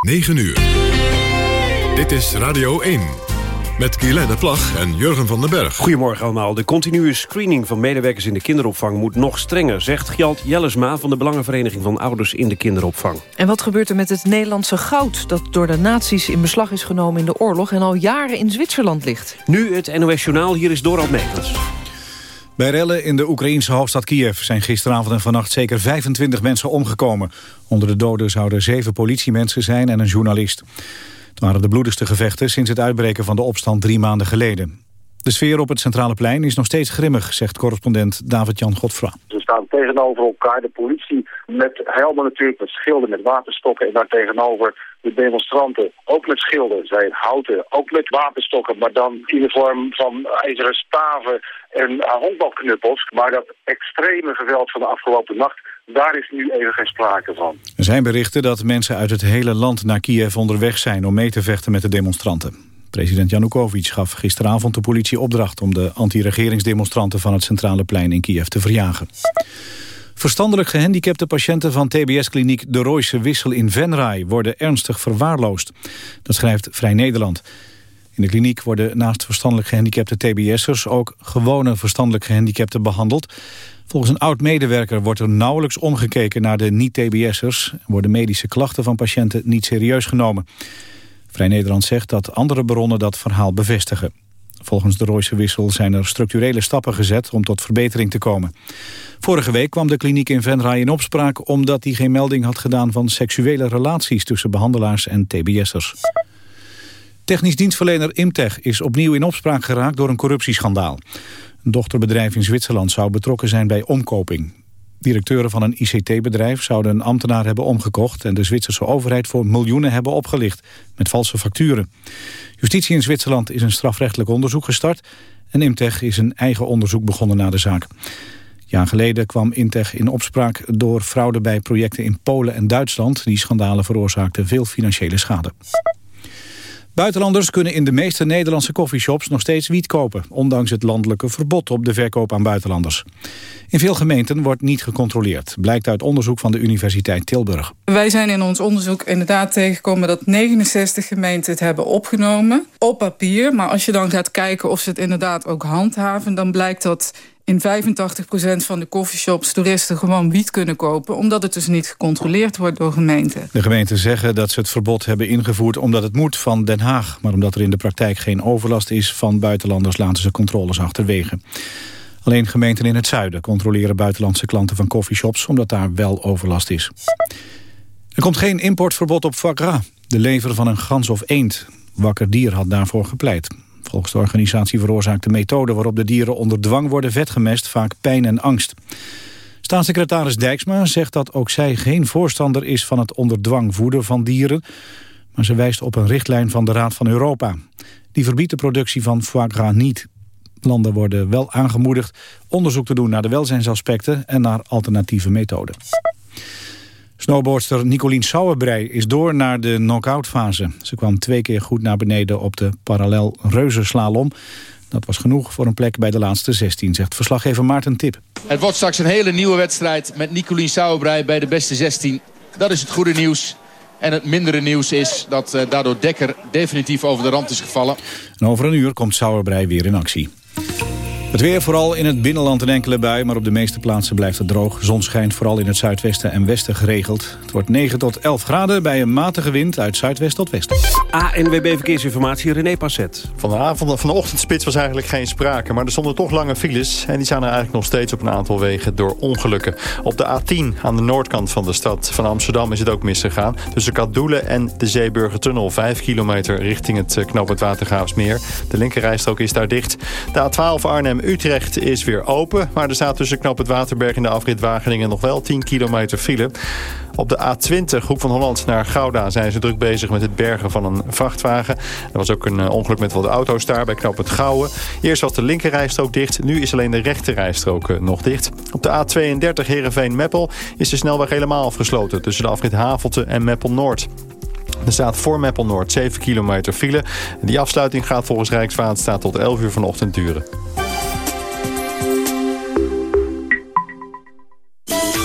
9 uur. Dit is Radio 1. Met Guylaine Plag en Jurgen van den Berg. Goedemorgen allemaal. De continue screening van medewerkers in de kinderopvang moet nog strenger, zegt Gjalt Jellesma van de Belangenvereniging van Ouders in de Kinderopvang. En wat gebeurt er met het Nederlandse goud dat door de nazi's in beslag is genomen in de oorlog en al jaren in Zwitserland ligt? Nu het NOS Journaal, hier is Dorald Megens. Bij rellen in de Oekraïense hoofdstad Kiev zijn gisteravond en vannacht zeker 25 mensen omgekomen. Onder de doden zouden zeven politiemensen zijn en een journalist. Het waren de bloedigste gevechten sinds het uitbreken van de opstand drie maanden geleden. De sfeer op het Centrale Plein is nog steeds grimmig, zegt correspondent David-Jan Godfra. Ze staan tegenover elkaar, de politie met helmen natuurlijk, met schilden, met wapenstokken. En daar tegenover de demonstranten, ook met schilden, zijn houten, ook met wapenstokken. Maar dan in de vorm van ijzeren staven en honkbalknuppels. Maar dat extreme geweld van de afgelopen nacht, daar is nu even geen sprake van. Er zijn berichten dat mensen uit het hele land naar Kiev onderweg zijn om mee te vechten met de demonstranten. President Janukovic gaf gisteravond de politie opdracht... om de anti-regeringsdemonstranten van het Centrale Plein in Kiev te verjagen. Verstandelijk gehandicapte patiënten van TBS-kliniek De Royse Wissel in Venray... worden ernstig verwaarloosd. Dat schrijft Vrij Nederland. In de kliniek worden naast verstandelijk gehandicapte TBS'ers... ook gewone verstandelijk gehandicapten behandeld. Volgens een oud-medewerker wordt er nauwelijks omgekeken naar de niet-TBS'ers... worden medische klachten van patiënten niet serieus genomen. Vrij Nederland zegt dat andere bronnen dat verhaal bevestigen. Volgens de Royse Wissel zijn er structurele stappen gezet om tot verbetering te komen. Vorige week kwam de kliniek in Venray in opspraak... omdat hij geen melding had gedaan van seksuele relaties... tussen behandelaars en tbs'ers. Technisch dienstverlener Imtech is opnieuw in opspraak geraakt door een corruptieschandaal. Een dochterbedrijf in Zwitserland zou betrokken zijn bij omkoping. Directeuren van een ICT-bedrijf zouden een ambtenaar hebben omgekocht... en de Zwitserse overheid voor miljoenen hebben opgelicht met valse facturen. Justitie in Zwitserland is een strafrechtelijk onderzoek gestart... en Imtech is een eigen onderzoek begonnen naar de zaak. Jaar geleden kwam Imtech in opspraak door fraude bij projecten in Polen en Duitsland. Die schandalen veroorzaakten veel financiële schade. Buitenlanders kunnen in de meeste Nederlandse coffeeshops nog steeds wiet kopen, ondanks het landelijke verbod op de verkoop aan buitenlanders. In veel gemeenten wordt niet gecontroleerd, blijkt uit onderzoek van de Universiteit Tilburg. Wij zijn in ons onderzoek inderdaad tegengekomen dat 69 gemeenten het hebben opgenomen op papier. Maar als je dan gaat kijken of ze het inderdaad ook handhaven, dan blijkt dat in 85% van de coffeeshops toeristen gewoon wiet kunnen kopen... omdat het dus niet gecontroleerd wordt door gemeenten. De gemeenten zeggen dat ze het verbod hebben ingevoerd omdat het moet van Den Haag. Maar omdat er in de praktijk geen overlast is van buitenlanders... laten ze controles achterwege. Alleen gemeenten in het zuiden controleren buitenlandse klanten van coffeeshops... omdat daar wel overlast is. Er komt geen importverbod op foie de lever van een gans of eend. Wakker Dier had daarvoor gepleit. Volgens de organisatie veroorzaakt de methode waarop de dieren onder dwang worden vetgemest vaak pijn en angst. Staatssecretaris Dijksma zegt dat ook zij geen voorstander is van het onder dwang voeden van dieren. Maar ze wijst op een richtlijn van de Raad van Europa. Die verbiedt de productie van foie gras niet. Landen worden wel aangemoedigd onderzoek te doen naar de welzijnsaspecten en naar alternatieve methoden. Snowboardster Nicolien Sauerbrei is door naar de knock-out fase. Ze kwam twee keer goed naar beneden op de parallel reuzenslalom. Dat was genoeg voor een plek bij de laatste 16, zegt verslaggever Maarten Tip. Het wordt straks een hele nieuwe wedstrijd met Nicolien Sauerbrei bij de beste 16. Dat is het goede nieuws. En het mindere nieuws is dat uh, daardoor Dekker definitief over de rand is gevallen. En over een uur komt Sauerbrei weer in actie. Het weer vooral in het binnenland een enkele bui, maar op de meeste plaatsen blijft het droog. Zon schijnt vooral in het zuidwesten en westen geregeld. Het wordt 9 tot 11 graden bij een matige wind uit zuidwest tot west. ANWB Verkeersinformatie, René Passet. Van de, avond, van de ochtendspits was eigenlijk geen sprake, maar er stonden toch lange files. En die zijn er eigenlijk nog steeds op een aantal wegen door ongelukken. Op de A10 aan de noordkant van de stad van Amsterdam is het ook misgegaan. Tussen Kadoelen en de Zeeburgertunnel, 5 kilometer richting het eh, knooppunt Watergraafsmeer. De linkerrijstrook is daar dicht. De A12 Arnhem Utrecht is weer open. Maar er staat tussen knap het Waterberg en de afrit Wageningen nog wel 10 kilometer file. Op de A20, Hoek van Holland naar Gouda, zijn ze druk bezig met het bergen van een vrachtwagen. Er was ook een eh, ongeluk met wat auto's daar bij knap het Gouwen. Eerst was de linkerrijstrook dicht, nu is alleen de rechterrijstrook eh, nog dicht. Op de A32 Heerenveen-Meppel is de snelweg helemaal afgesloten... tussen de afrit Havelte en Meppel-Noord. Er staat voor Meppel Noord 7 kilometer file. Die afsluiting gaat volgens Rijkswaterstaat tot 11 uur vanochtend duren.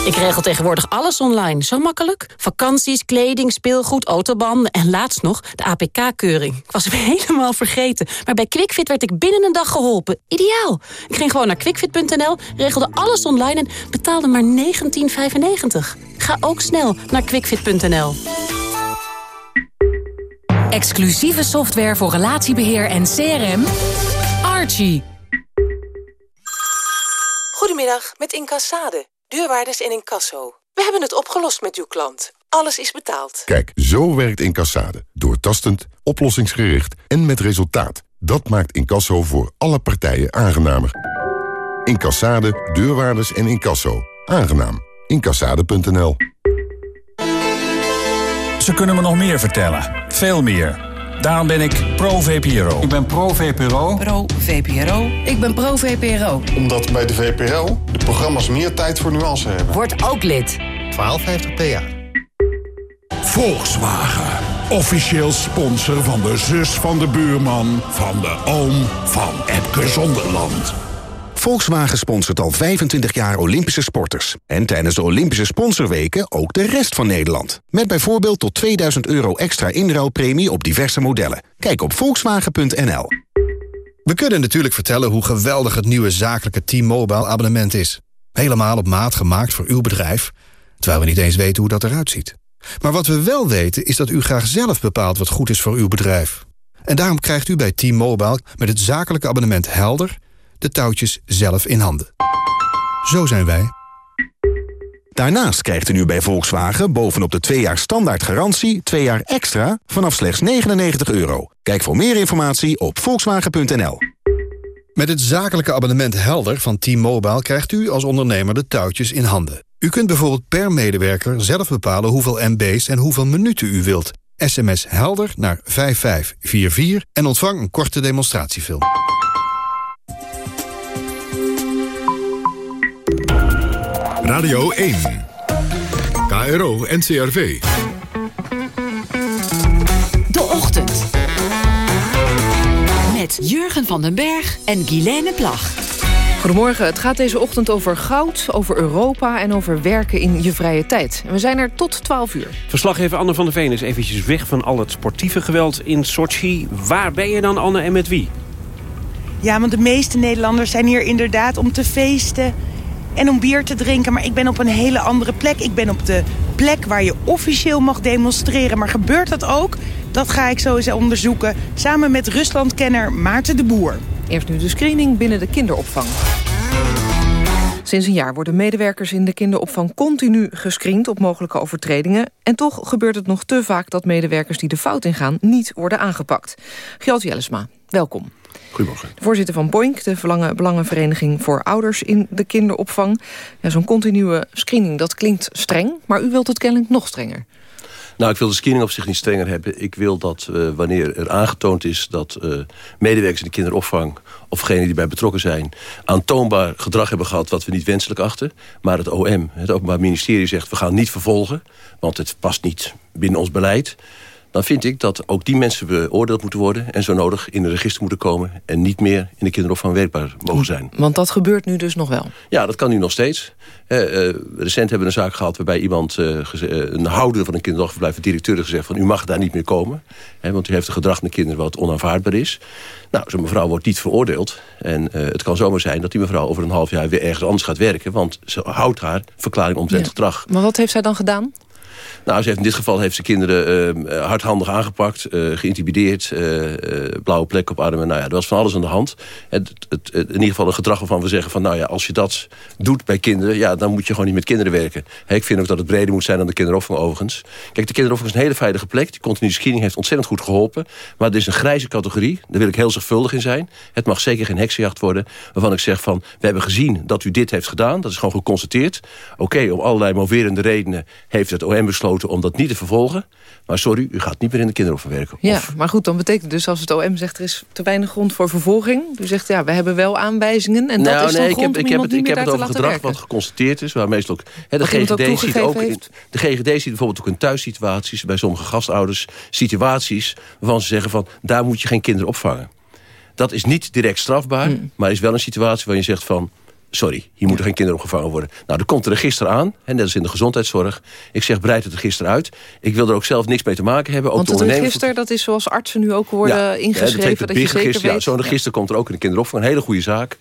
Ik regel tegenwoordig alles online. Zo makkelijk. Vakanties, kleding, speelgoed, autobanden en laatst nog de APK-keuring. Ik was hem helemaal vergeten. Maar bij QuickFit werd ik binnen een dag geholpen. Ideaal. Ik ging gewoon naar quickfit.nl, regelde alles online en betaalde maar 19,95. Ga ook snel naar quickfit.nl. Exclusieve software voor relatiebeheer en CRM. Archie. Goedemiddag, met Incassade. Deurwaarders en incasso. We hebben het opgelost met uw klant. Alles is betaald. Kijk, zo werkt Incassade. Doortastend, oplossingsgericht en met resultaat. Dat maakt Incasso voor alle partijen aangenamer. Incassade, deurwaarders en incasso. Aangenaam. Incassade.nl Ze kunnen me nog meer vertellen. Veel meer. Daarom ben ik pro-VPRO. Ik ben pro-VPRO. Pro-VPRO. Ik ben pro-VPRO. Omdat bij de VPRO de programma's meer tijd voor nuance hebben. Word ook lid. 1250 PA. Volkswagen. Officieel sponsor van de zus van de buurman... van de oom van Epke Zonderland. Volkswagen sponsort al 25 jaar Olympische sporters. En tijdens de Olympische sponsorweken ook de rest van Nederland. Met bijvoorbeeld tot 2000 euro extra inruilpremie op diverse modellen. Kijk op volkswagen.nl. We kunnen natuurlijk vertellen hoe geweldig het nieuwe zakelijke T-Mobile abonnement is. Helemaal op maat gemaakt voor uw bedrijf. Terwijl we niet eens weten hoe dat eruit ziet. Maar wat we wel weten is dat u graag zelf bepaalt wat goed is voor uw bedrijf. En daarom krijgt u bij T-Mobile met het zakelijke abonnement Helder de touwtjes zelf in handen. Zo zijn wij. Daarnaast krijgt u nu bij Volkswagen bovenop de 2 jaar standaard garantie... 2 jaar extra vanaf slechts 99 euro. Kijk voor meer informatie op volkswagen.nl. Met het zakelijke abonnement Helder van T-Mobile... krijgt u als ondernemer de touwtjes in handen. U kunt bijvoorbeeld per medewerker zelf bepalen hoeveel MB's en hoeveel minuten u wilt. SMS Helder naar 5544 en ontvang een korte demonstratiefilm. Radio 1. KRO NCRV. De Ochtend. Met Jurgen van den Berg en Guilaine Plag. Goedemorgen, het gaat deze ochtend over goud, over Europa... en over werken in je vrije tijd. En we zijn er tot 12 uur. Verslaggever Anne van der Veen is eventjes weg van al het sportieve geweld in Sochi. Waar ben je dan, Anne, en met wie? Ja, want de meeste Nederlanders zijn hier inderdaad om te feesten en om bier te drinken. Maar ik ben op een hele andere plek. Ik ben op de plek waar je officieel mag demonstreren. Maar gebeurt dat ook? Dat ga ik zo eens onderzoeken. Samen met Ruslandkenner Maarten de Boer. Eerst nu de screening binnen de kinderopvang. Sinds een jaar worden medewerkers in de kinderopvang continu gescreend op mogelijke overtredingen. En toch gebeurt het nog te vaak dat medewerkers die de fout ingaan niet worden aangepakt. Gjalt Jellesma, welkom. Goedemorgen. De voorzitter van BOINK, de Belangenvereniging voor Ouders in de kinderopvang. Ja, Zo'n continue screening, dat klinkt streng, maar u wilt het kennelijk nog strenger. Nou, ik wil de screening op zich niet strenger hebben. Ik wil dat uh, wanneer er aangetoond is dat uh, medewerkers in de kinderopvang... of degenen die bij betrokken zijn... aantoonbaar gedrag hebben gehad wat we niet wenselijk achten... maar het OM, het Openbaar Ministerie, zegt... we gaan niet vervolgen, want het past niet binnen ons beleid dan vind ik dat ook die mensen beoordeeld moeten worden... en zo nodig in het register moeten komen... en niet meer in de kinderopvang werkbaar mogen zijn. Want dat gebeurt nu dus nog wel? Ja, dat kan nu nog steeds. Uh, uh, recent hebben we een zaak gehad waarbij iemand... Uh, een houder van een kinderdagverblijf, de directeur, gezegd van... u mag daar niet meer komen, hè, want u heeft een gedrag naar kinderen... wat onaanvaardbaar is. Nou, zo'n mevrouw wordt niet veroordeeld. En het kan zomaar zijn dat die mevrouw over een half jaar... weer ergens anders gaat werken, want ze houdt haar verklaring omtrent ja. gedrag. Maar wat heeft zij dan gedaan? Nou, ze heeft, in dit geval heeft ze kinderen uh, hardhandig aangepakt, uh, geïntimideerd, uh, blauwe plek op armen. Nou ja, er was van alles aan de hand. Het, het, het, in ieder geval een gedrag waarvan we zeggen van, nou ja, als je dat doet bij kinderen, ja, dan moet je gewoon niet met kinderen werken. Ik vind ook dat het breder moet zijn dan de kinderopvang overigens. Kijk, de kinderopvang is een hele veilige plek. Die continue screening heeft ontzettend goed geholpen. Maar het is een grijze categorie. Daar wil ik heel zorgvuldig in zijn. Het mag zeker geen heksenjacht worden. Waarvan ik zeg van, we hebben gezien dat u dit heeft gedaan. Dat is gewoon geconstateerd. Oké, om allerlei moverende redenen heeft het OM besloten om dat niet te vervolgen. Maar sorry, u gaat niet meer in de kinderopvang werken. Ja, maar goed, dan betekent dus als het OM zegt... er is te weinig grond voor vervolging. U zegt, ja, we hebben wel aanwijzingen. En nou, dat is nee, ik heb, ik heb het, ik heb het over gedrag werken. wat geconstateerd is. Waar meestal ook, he, de, GGD ziet ook in, de GGD ziet bijvoorbeeld ook in thuissituaties... bij sommige gastouders situaties waarvan ze zeggen van... daar moet je geen kinderen opvangen. Dat is niet direct strafbaar, mm. maar is wel een situatie waar je zegt van... sorry, hier moeten geen kinderen opgevangen worden. Nou, er komt een register aan, en dat is in de gezondheidszorg. Ik zeg, breid het register uit. Ik wil er ook zelf niks mee te maken hebben. Ook Want het register, dat is zoals artsen nu ook worden ja, ingeschreven... dat, je zeker weet... Ja, Zo'n register komt er ook in de kinderopvang. Een hele goede zaak.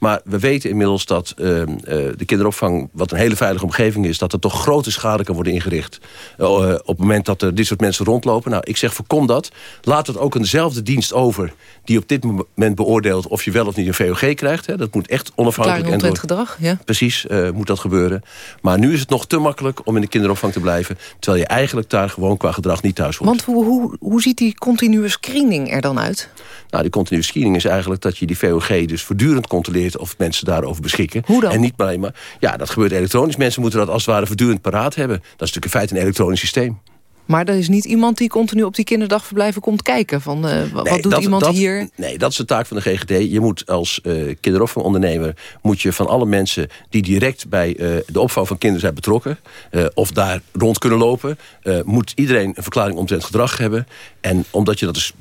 Maar we weten inmiddels dat uh, uh, de kinderopvang, wat een hele veilige omgeving is... dat er toch grote schade kan worden ingericht... Uh, op het moment dat er dit soort mensen rondlopen. Nou, ik zeg, voorkom dat. Laat het ook eenzelfde dienst over... die op dit moment beoordeelt of je wel of niet een VOG krijgt. Hè. Dat moet echt onafhankelijk... en gedrag, ja. Precies, moet dat gebeuren. Maar nu is het nog te makkelijk om in de kinderopvang te blijven... terwijl je eigenlijk daar gewoon qua gedrag niet thuis hoort. Want hoe, hoe, hoe ziet die continue screening er dan uit? Nou, die continue screening is eigenlijk dat je die VOG dus voortdurend controleert of mensen daarover beschikken. Hoe dan? En niet alleen maar, ja, dat gebeurt elektronisch. Mensen moeten dat als het ware voortdurend paraat hebben. Dat is natuurlijk in feite een elektronisch systeem. Maar er is niet iemand die continu op die kinderdagverblijven komt kijken. Van, uh, wat nee, doet dat, iemand dat, hier? Nee, dat is de taak van de GGD. Je moet als uh, kinderopvangondernemer... moet je van alle mensen die direct bij uh, de opvang van kinderen zijn betrokken... of daar rond kunnen lopen... moet iedereen een verklaring omtrent gedrag hebben. En omdat je dat dus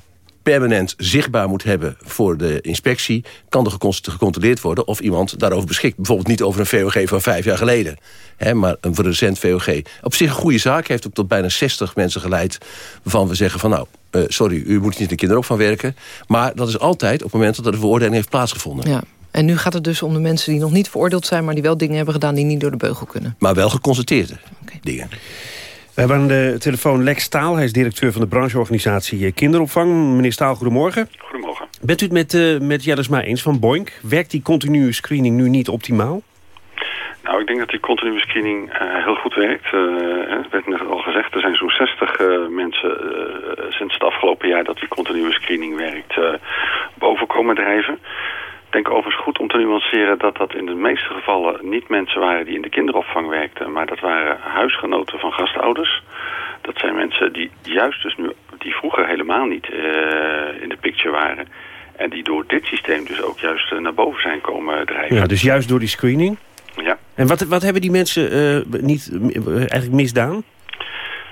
permanent zichtbaar moet hebben voor de inspectie... kan er gecontroleerd worden of iemand daarover beschikt. Bijvoorbeeld niet over een VOG van vijf jaar geleden. Hè, maar een recent VOG. Op zich een goede zaak. Heeft ook tot bijna 60 mensen geleid... waarvan we zeggen van nou, uh, sorry, u moet niet in de kinderopvang werken. Maar dat is altijd op het moment dat er een veroordeling heeft plaatsgevonden. Ja. En nu gaat het dus om de mensen die nog niet veroordeeld zijn... maar die wel dingen hebben gedaan die niet door de beugel kunnen. Maar wel geconstateerde okay. dingen. We hebben aan de telefoon Lex Staal. Hij is directeur van de brancheorganisatie Kinderopvang. Meneer Staal, goedemorgen. Goedemorgen. Bent u het met, uh, met Jellesma eens van Boink? Werkt die continue screening nu niet optimaal? Nou, ik denk dat die continue screening uh, heel goed werkt. Uh, het werd net al gezegd, er zijn zo'n 60 uh, mensen sinds het afgelopen jaar dat die continue screening werkt boven komen drijven. Ik denk overigens goed om te nuanceren dat dat in de meeste gevallen niet mensen waren die in de kinderopvang werkten, maar dat waren huisgenoten van gastouders. Dat zijn mensen die juist dus nu, die vroeger helemaal niet uh, in de picture waren. En die door dit systeem dus ook juist uh, naar boven zijn komen drijven. Ja, dus juist door die screening? Ja. En wat, wat hebben die mensen uh, niet eigenlijk misdaan?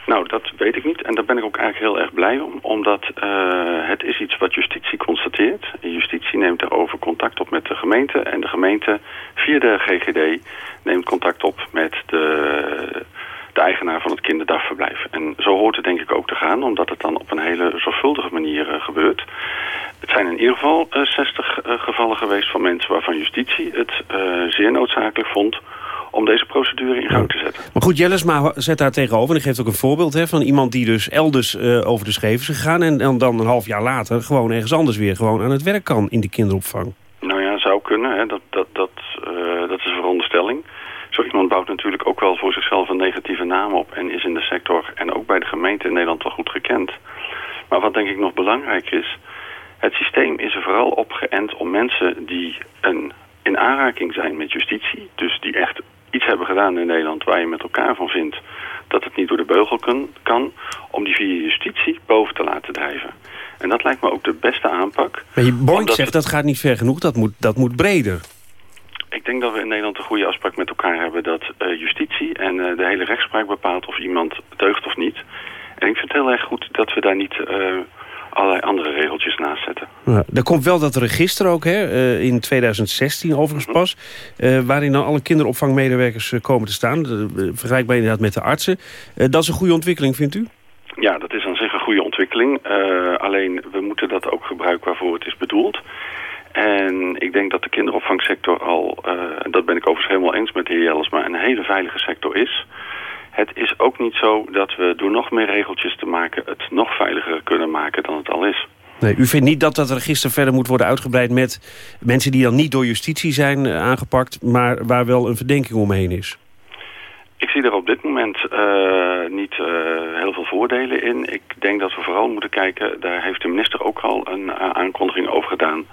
Nou, dat weet ik niet. En daar ben ik ook eigenlijk heel erg blij om. Omdat uh, het is iets wat justitie constateert. Justitie neemt daarover contact op met de gemeente. En de gemeente, via de GGD, neemt contact op met de, de eigenaar van het kinderdagverblijf. En zo hoort het denk ik ook te gaan. Omdat het dan op een hele zorgvuldige manier uh, gebeurt. Het zijn in ieder geval uh, 60 gevallen geweest van mensen waarvan justitie het zeer noodzakelijk vond om deze procedure in gang te zetten. Maar goed, Jellesma zet daar tegenover. En geeft ook een voorbeeld hè, van iemand die dus elders uh, over de scheef is gegaan... En, en dan een half jaar later gewoon ergens anders weer gewoon aan het werk kan in de kinderopvang. Nou ja, zou kunnen. Hè. Dat, dat, dat, uh, dat is een veronderstelling. Zo iemand bouwt natuurlijk ook wel voor zichzelf een negatieve naam op... en is in de sector en ook bij de gemeente in Nederland wel goed gekend. Maar wat denk ik nog belangrijk is... het systeem is er vooral op geënt om mensen die een in aanraking zijn met justitie... dus die echt iets hebben gedaan in Nederland waar je met elkaar van vindt dat het niet door de beugel kan, kan om die via justitie boven te laten drijven. En dat lijkt me ook de beste aanpak. Maar je Boink zegt dat gaat niet ver genoeg, dat moet, dat moet breder. Ik denk dat we in Nederland een goede afspraak met elkaar hebben... dat uh, justitie en uh, de hele rechtspraak bepaalt of iemand deugt of niet. En ik vind het heel erg goed dat we daar niet... Uh, allerlei andere regeltjes naast zetten. Er komt wel dat register ook, hè, uh, in 2016 overigens -hmm. pas... Uh, waarin dan alle kinderopvangmedewerkers uh, komen te staan. vergelijkbaar inderdaad met de artsen. dat is een goede ontwikkeling, vindt u? Ja, dat is aan zich een goede ontwikkeling. alleen, we moeten dat ook gebruiken waarvoor het is bedoeld. En ik denk dat de kinderopvangsector al, en dat ben ik overigens helemaal eens met de heer Jellesma... een hele veilige sector is... Het is ook niet zo dat we door nog meer regeltjes te maken... het nog veiliger kunnen maken dan het al is. Nee, u vindt niet dat dat register verder moet worden uitgebreid... met mensen die dan niet door justitie zijn uh, aangepakt... maar waar wel een verdenking omheen is? Ik zie er op dit moment uh, niet uh, heel veel voordelen in. Ik denk dat we vooral moeten kijken... daar heeft de minister ook al een aankondiging over gedaan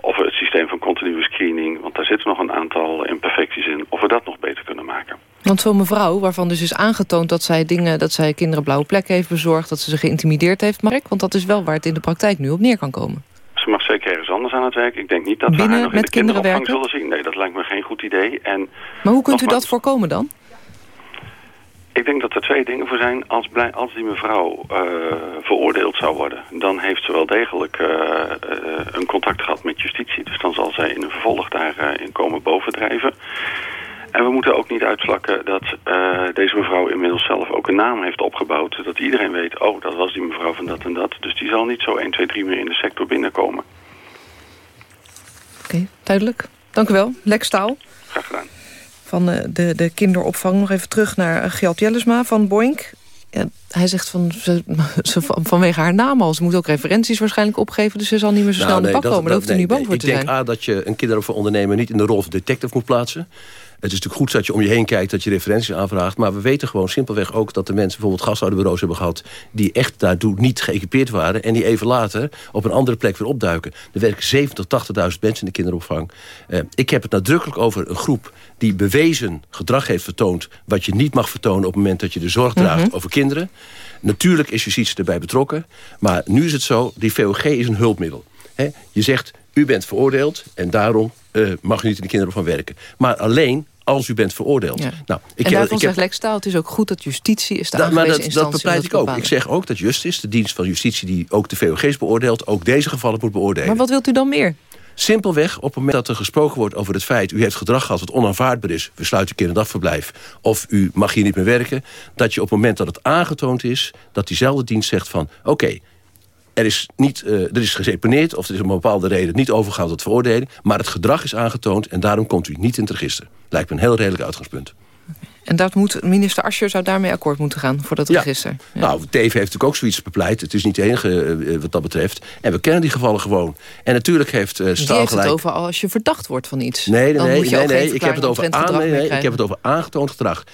of we het systeem van continue screening... want daar zitten nog een aantal imperfecties in... of we dat nog beter kunnen maken. Want zo'n mevrouw, waarvan dus is aangetoond dat zij dingen... dat zij kinderen blauwe plekken heeft bezorgd... dat ze ze geïntimideerd heeft, Mark? Want dat is wel waar het in de praktijk nu op neer kan komen. Ze mag zeker ergens anders aan het werk. Ik denk niet dat Binnen, we haar nog met in de kinderen kinderopvang zullen zien. Nee, dat lijkt me geen goed idee. En maar hoe kunt u dat voorkomen dan? Ik denk dat er twee dingen voor zijn. Als, blij, als die mevrouw uh, veroordeeld zou worden... dan heeft ze wel degelijk uh, uh, een contact gehad met justitie. Dus dan zal zij in een vervolg daarin komen bovendrijven. En we moeten ook niet uitvlakken dat deze mevrouw inmiddels zelf ook een naam heeft opgebouwd. Dat iedereen weet, oh, dat was die mevrouw van dat en dat. Dus die zal niet zo 1, 2, 3 meer in de sector binnenkomen. Oké, okay, duidelijk. Dank u wel. Lex Staal. Graag gedaan van de, de kinderopvang. Nog even terug naar Gjalt Jellesma van Boink. Ja, hij zegt van, ze, vanwege haar naam al. Ze moet ook referenties waarschijnlijk opgeven. Dus ze zal niet meer zo snel nou, nee, in de bak komen. Daar hoeft u niet bang voor te zijn. Ik denk A, dat je een kinderopvangondernemer niet in de rol van detective moet plaatsen. Het is natuurlijk goed dat je om je heen kijkt, dat je referenties aanvraagt. Maar we weten gewoon simpelweg ook dat de mensen bijvoorbeeld gastouderbureaus hebben gehad... die echt daartoe niet geëquipeerd waren... en die even later op een andere plek weer opduiken. Er werken 70, 80.000 mensen in de kinderopvang. Uh, ik heb het nadrukkelijk over een groep die bewezen gedrag heeft vertoond... wat je niet mag vertonen op het moment dat je de zorg draagt mhm. over kinderen. Natuurlijk is justitie erbij betrokken. Maar nu is het zo, die VOG is een hulpmiddel. He, je zegt, u bent veroordeeld en daarom uh, mag u niet in de kinderopvang werken. Maar alleen als u bent veroordeeld. Ja. Nou, ik, en daarvan ik zegt Lex Staal, het is ook goed dat justitie is de da, maar dat, dat bepleit ik ook. Ik zeg ook dat Justis, de dienst van justitie... die ook de VOG's beoordeelt, ook deze gevallen moet beoordelen. Maar wat wilt u dan meer? Simpelweg op het moment dat er gesproken wordt over het feit... u heeft gedrag gehad wat onaanvaardbaar is, we sluiten een kinderdagverblijf... of u mag hier niet meer werken, dat je op het moment dat het aangetoond is... dat diezelfde dienst zegt van, oké, er is, niet, uh, er is geseponeerd of er is om een bepaalde reden niet overgegaan tot veroordeling... maar het gedrag is aangetoond en daarom komt u niet in het register. Lijkt me een heel redelijk uitgangspunt. En dat moet, minister Ascher zou daarmee akkoord moeten gaan voor dat register. Ja. Nou, Teven heeft natuurlijk ook zoiets bepleit. Het is niet de enige uh, wat dat betreft. En we kennen die gevallen gewoon. En natuurlijk heeft uh, Staal heeft het over als je verdacht wordt van iets. Nee, nee, nee. nee, nee. Ik, heb het over aan, nee, nee ik heb het over aangetoond gedrag.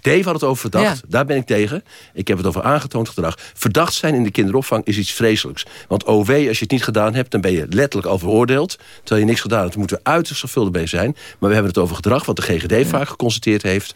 Dave had het over verdacht. Daar ben ik tegen. Ik heb het over aangetoond gedrag. Verdacht zijn in de kinderopvang is iets vreselijks. Want OW, als je het niet gedaan hebt, dan ben je letterlijk al veroordeeld. Terwijl je niks gedaan hebt. Moeten we uiterst zorgvuldig bij zijn. Maar we hebben het over gedrag, wat de GGD vaak geconstateerd heeft.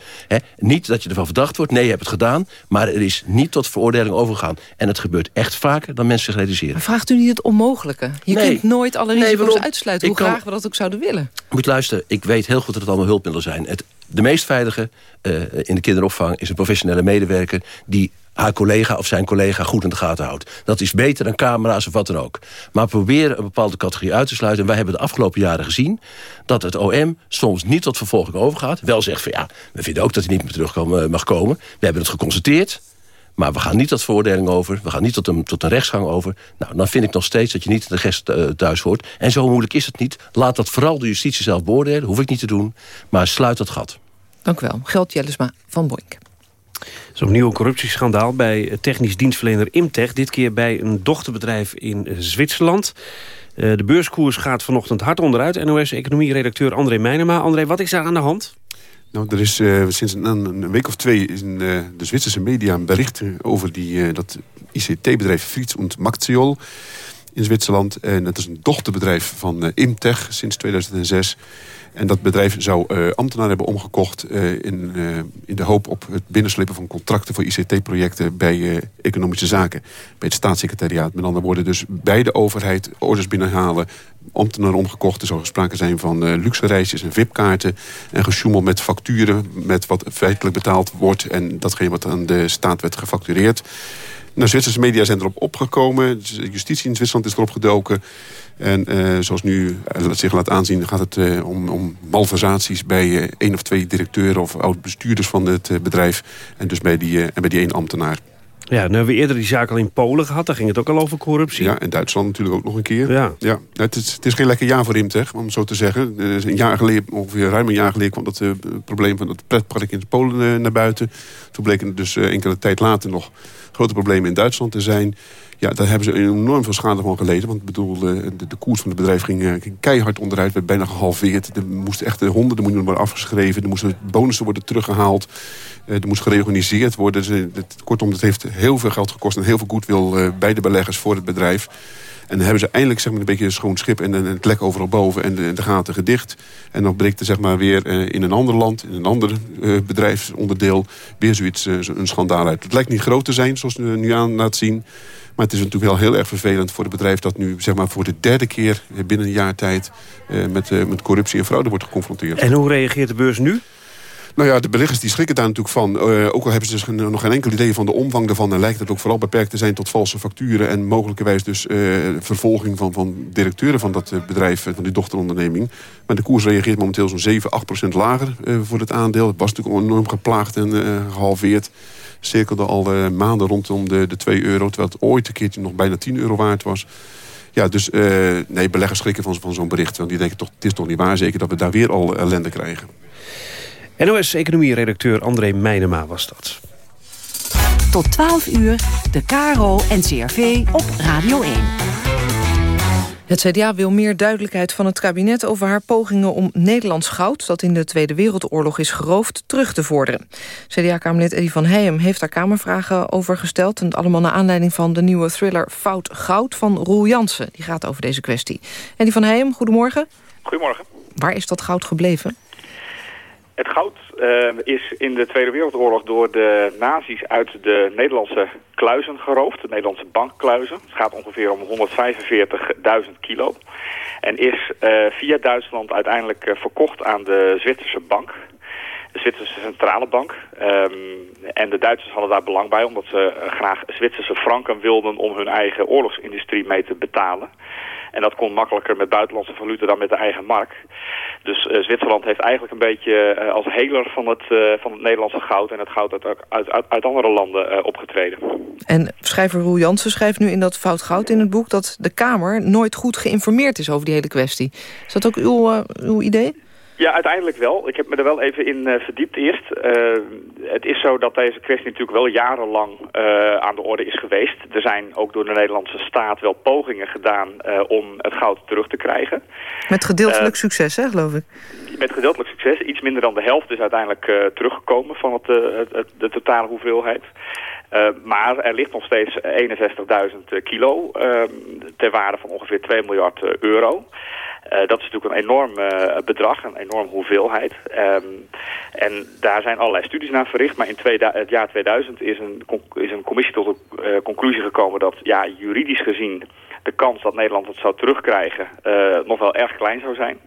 niet dat je ervan verdacht wordt. Nee, je hebt het gedaan. Maar er is niet tot veroordeling overgegaan. En het gebeurt echt vaker dan mensen zich realiseren. Maar vraagt u niet het onmogelijke? Je kunt nooit alle risico's nee, uitsluiten. Hoe graag we dat ook zouden willen. Moet luisteren, ik weet heel goed dat het allemaal hulpmiddelen zijn. Het de meest veilige uh, in de kinderopvang is een professionele medewerker... die haar collega of zijn collega goed in de gaten houdt. Dat is beter dan camera's of wat dan ook. Maar proberen een bepaalde categorie uit te sluiten... en wij hebben de afgelopen jaren gezien... dat het OM soms niet tot vervolging overgaat. Wel zegt van ja, we vinden ook dat hij niet meer terug eh, mag komen. We hebben het geconstateerd. Maar we gaan niet tot veroordeling over. We gaan niet tot een, tot een rechtsgang over. Nou, dan vind ik nog steeds dat je niet in de gest uh, thuis hoort. En zo moeilijk is het niet. Laat dat vooral de justitie zelf beoordelen. Hoef ik niet te doen. Maar sluit dat gat. Dank u wel. Geld Jellesma van Boink. Zo'n nieuw corruptieschandaal bij technisch dienstverlener Imtech. Dit keer bij een dochterbedrijf in Zwitserland. Eh, de beurskoers gaat vanochtend hard onderuit. NOS-economie-redacteur André Meijnema. André, wat is daar aan de hand? Nou, er is uh, sinds een, week of twee in uh, de Zwitserse media een bericht over die, dat ICT-bedrijf Fritz und Maxiol in Zwitserland. En dat is een dochterbedrijf van Imtech sinds 2006. En dat bedrijf zou uh, ambtenaren hebben omgekocht... Uh, in, uh, in de hoop op het binnenslippen van contracten voor ICT-projecten... bij economische zaken, bij het staatssecretariaat. Met andere woorden, dus bij de overheid orders binnenhalen... ambtenaren omgekocht. Er zou sprake zijn van luxe reisjes en VIP-kaarten... en gesjoemel met facturen, met wat feitelijk betaald wordt... en datgene wat aan de staat werd gefactureerd. Nou, Zwitserse media zijn erop opgekomen. Justitie in Zwitserland is erop gedoken... En uh, zoals nu uh, zich laat aanzien gaat het uh, om, om malversaties bij één of twee directeuren of oud-bestuurders van het bedrijf. En dus bij die, en bij die één ambtenaar. Ja, nu hebben we eerder die zaak al in Polen gehad. Daar ging het ook al over corruptie. Ja, en Duitsland natuurlijk ook nog een keer. Ja. ja het, is, het is geen lekker jaar voor Imtech, om zo te zeggen. Een jaar geleden, ongeveer ruim een jaar geleden... kwam dat probleem van het pretpark in Polen naar buiten. Toen bleken dus enkele tijd later nog grote problemen in Duitsland te zijn. Ja, daar hebben ze enorm veel schade van geleden. Want bedoel, de, de koers van het bedrijf ging, eh, keihard onderuit. werd bijna gehalveerd. Er moesten echt honderden miljoenen worden afgeschreven. Er moesten bonussen worden teruggehaald. Eh, er moest gereorganiseerd worden. Dus, kortom, het heeft heel veel geld gekost... en heel veel goodwill bij de beleggers voor het bedrijf. En dan hebben ze eindelijk zeg maar, een beetje een schoon schip... en, het lek overal boven en de, gaten gedicht. En dan breekt er zeg maar, weer in een ander land... in een ander bedrijfsonderdeel... weer zoiets, een schandaal uit. Het lijkt niet groot te zijn, zoals nu, nu aan laat zien... Maar het is natuurlijk wel heel erg vervelend voor het bedrijf... dat nu zeg maar, voor de derde keer binnen een jaar tijd... Eh, met, eh, met corruptie en fraude wordt geconfronteerd. En hoe reageert de beurs nu? Nou ja, de beleggers die schrikken daar natuurlijk van. Uh, ook al hebben ze dus nog geen enkel idee van de omvang daarvan... en lijkt het ook vooral beperkt te zijn tot valse facturen... en mogelijkerwijs dus uh, vervolging van, van directeuren van dat bedrijf... van die dochteronderneming. Maar de koers reageert momenteel zo'n 7, 8 procent lager voor het aandeel. Het was natuurlijk enorm geplaagd en gehalveerd cirkelde al maanden rondom de, de 2 euro... terwijl het ooit een keertje nog bijna 10 euro waard was. Ja, dus nee, beleggers schrikken van, van zo'n bericht. Want die denken toch, het is toch niet waar zeker dat we daar weer al ellende krijgen. NOS-economie-redacteur André Meijnema was dat. Tot 12 uur, de KRO en CRV op Radio 1. Het CDA wil meer duidelijkheid van het kabinet over haar pogingen om Nederlands goud, dat in de Tweede Wereldoorlog is geroofd, terug te vorderen. CDA-kamerlid Eddie van Heijem heeft daar kamervragen over gesteld. En allemaal naar aanleiding van de nieuwe thriller Fout Goud van Roel Jansen. Die gaat over deze kwestie. Eddie van Heijem, goedemorgen. Goedemorgen. Waar is dat goud gebleven? Het goud uh, is in de Tweede Wereldoorlog door de nazi's uit de Nederlandse kluizen geroofd. De Nederlandse bankkluizen. Het gaat ongeveer om 145.000 kilo. En is uh, via Duitsland uiteindelijk uh, verkocht aan de Zwitserse bank. De Zwitserse centrale bank. Um, en de Duitsers hadden daar belang bij omdat ze graag Zwitserse franken wilden om hun eigen oorlogsindustrie mee te betalen. En dat kon makkelijker met buitenlandse valuta dan met de eigen mark. Dus uh, Zwitserland heeft eigenlijk een beetje uh, als heler van het, uh, van het Nederlandse goud... en het goud uit, uit, uit, uit andere landen opgetreden. En schrijver Roel Jansen schrijft nu in dat Fout Goud in het boek... dat de Kamer nooit goed geïnformeerd is over die hele kwestie. Is dat ook uw, uw idee? Ja, uiteindelijk wel. Ik heb me er wel even in uh, verdiept eerst. Uh, het is zo dat deze kwestie natuurlijk wel jarenlang uh, aan de orde is geweest. Er zijn ook door de Nederlandse staat wel pogingen gedaan om het goud terug te krijgen. Met gedeeltelijk succes, hè, geloof ik? Met gedeeltelijk succes. Iets minder dan de helft is uiteindelijk teruggekomen van het, het, de totale hoeveelheid. maar er ligt nog steeds 61.000 kilo ter waarde van ongeveer 2 miljard euro. Uh, dat is natuurlijk een enorm uh, bedrag, een enorm hoeveelheid. Um, en daar zijn allerlei studies naar verricht. Maar in het jaar 2000 is een, is een commissie tot de uh, conclusie gekomen dat ja, juridisch gezien de kans dat Nederland het zou terugkrijgen nog wel erg klein zou zijn.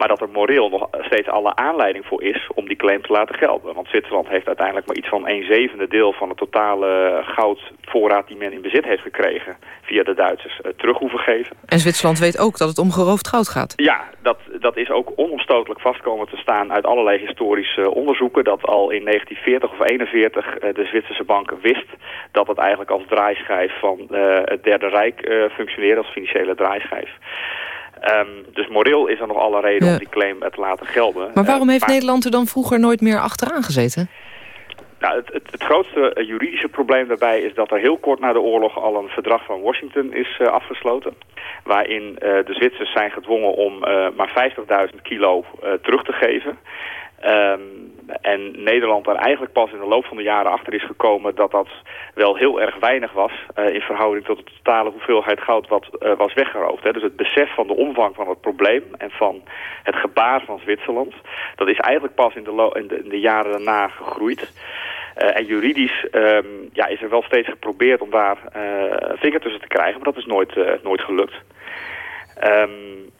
Maar dat er moreel nog steeds alle aanleiding voor is om die claim te laten gelden. Want Zwitserland heeft uiteindelijk maar iets van een zevende deel van de totale goudvoorraad die men in bezit heeft gekregen via de Duitsers uh, terug hoeven geven. En Zwitserland weet ook dat het om geroofd goud gaat. Ja, dat, dat is ook onomstotelijk vastkomen te staan uit allerlei historische onderzoeken. Dat al in 1940 of 41 uh, de Zwitserse bank wist dat het eigenlijk als draaischijf van uh, het Derde Rijk functioneerde, als financiële draaischijf. Um, dus moreel is er nog alle reden ja. om die claim te laten gelden. Maar waarom uh, heeft maar... Nederland er dan vroeger nooit meer achteraan gezeten? Nou, het, het, het grootste uh, juridische probleem daarbij is dat er heel kort na de oorlog al een verdrag van Washington is uh, afgesloten. Waarin de Zwitsers zijn gedwongen om maar 50.000 kilo terug te geven. Um, en Nederland er eigenlijk pas in de loop van de jaren achter is gekomen dat dat wel heel erg weinig was uh, in verhouding tot de totale hoeveelheid goud wat uh, was weggeroofd. Hè. Dus het besef van de omvang van het probleem en van het gebaar van Zwitserland, dat is eigenlijk pas in de, in de, jaren daarna gegroeid. Uh, en juridisch um, ja, is er wel steeds geprobeerd om daar vinger tussen te krijgen, maar dat is nooit, nooit gelukt. Um,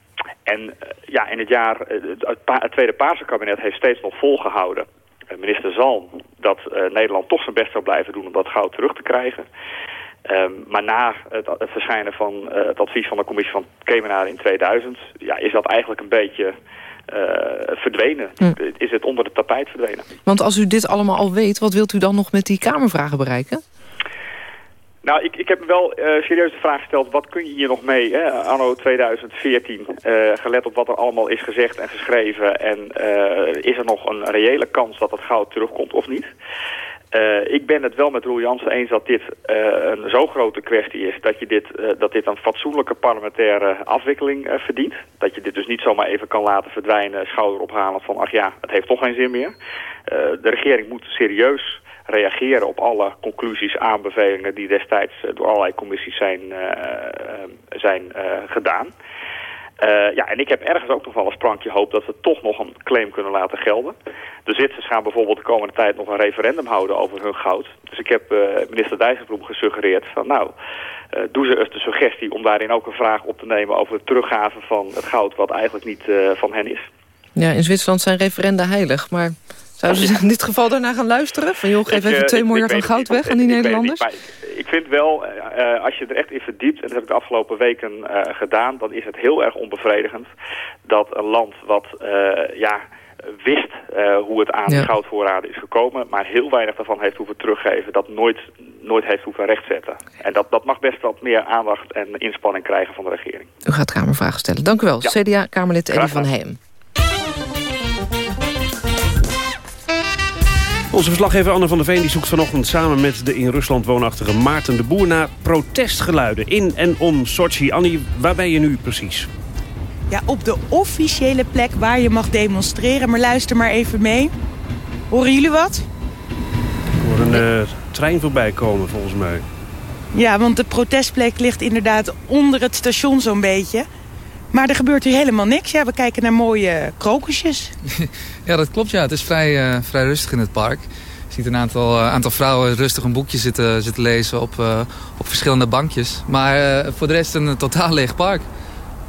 en uh, ja, in het jaar, uh, het, het, tweede Paarse kabinet heeft steeds nog volgehouden. Uh, minister Zalm dat Nederland toch zijn best zou blijven doen om dat goud terug te krijgen. Um, maar na het, het verschijnen van het advies van de commissie van Kemenaar in 2000... Ja, is dat eigenlijk een beetje verdwenen. Hm. Is het onder het tapijt verdwenen. Want als u dit allemaal al weet, wat wilt u dan nog met die Kamervragen bereiken? Nou, ik, ik heb me wel uh, serieus de vraag gesteld, wat kun je hier nog mee, hè? anno 2014, uh, gelet op wat er allemaal is gezegd en geschreven, en uh, is er nog een reële kans dat het goud terugkomt of niet? Ik ben het wel met Roel Jansen eens dat dit een zo grote kwestie is... dat, je dit, dat dit een fatsoenlijke parlementaire afwikkeling verdient. Dat je dit dus niet zomaar even kan laten verdwijnen, schouder ophalen van... ach ja, het heeft toch geen zin meer. de regering moet serieus reageren op alle conclusies, aanbevelingen die destijds door allerlei commissies zijn, uh, zijn uh, gedaan. Ja, en ik heb ergens ook nog wel een sprankje hoop dat we toch nog een claim kunnen laten gelden. De Zwitsers gaan bijvoorbeeld de komende tijd nog een referendum houden over hun goud. Dus ik heb minister Dijsselbloem gesuggereerd van nou, doe ze eens de suggestie om daarin ook een vraag op te nemen over het teruggave van het goud wat eigenlijk niet van hen is. Ja, in Zwitserland zijn referenda heilig, maar Zouden ze in dit geval daarna gaan luisteren? Van joh, geef even 2 miljard aan goud weg aan die Nederlanders? ik vind wel, als je er echt in verdiept, en dat heb ik de afgelopen weken gedaan, dan is het heel erg onbevredigend dat een land wat, ja wist uh, hoe het aan ja. goudvoorraden is gekomen... maar heel weinig daarvan heeft hoeven teruggeven... dat nooit, nooit heeft hoeven rechtzetten. En dat, dat mag best wat meer aandacht en inspanning krijgen van de regering. U gaat Kamervragen stellen. Dank u wel, ja. CDA-Kamerlid Eddie van Heem. Onze verslaggever Anne van der Veen die zoekt vanochtend samen met de in Rusland woonachtige Maarten de Boer naar protestgeluiden in en om Sochi. Annie, waar ben je nu precies? Ja, op de officiële plek waar je mag demonstreren. Maar luister maar even mee. Horen jullie wat? Ik hoor een uh, trein voorbij komen, volgens mij. Ja, want de protestplek ligt inderdaad onder het station zo'n beetje. Maar er gebeurt hier helemaal niks. Ja, we kijken naar mooie krokusjes. ja, dat klopt. Ja. Het is vrij, uh, vrij rustig in het park. Je ziet een aantal, uh, aantal vrouwen rustig een boekje zitten, zitten lezen op, uh, op verschillende bankjes. Maar voor de rest een totaal leeg park.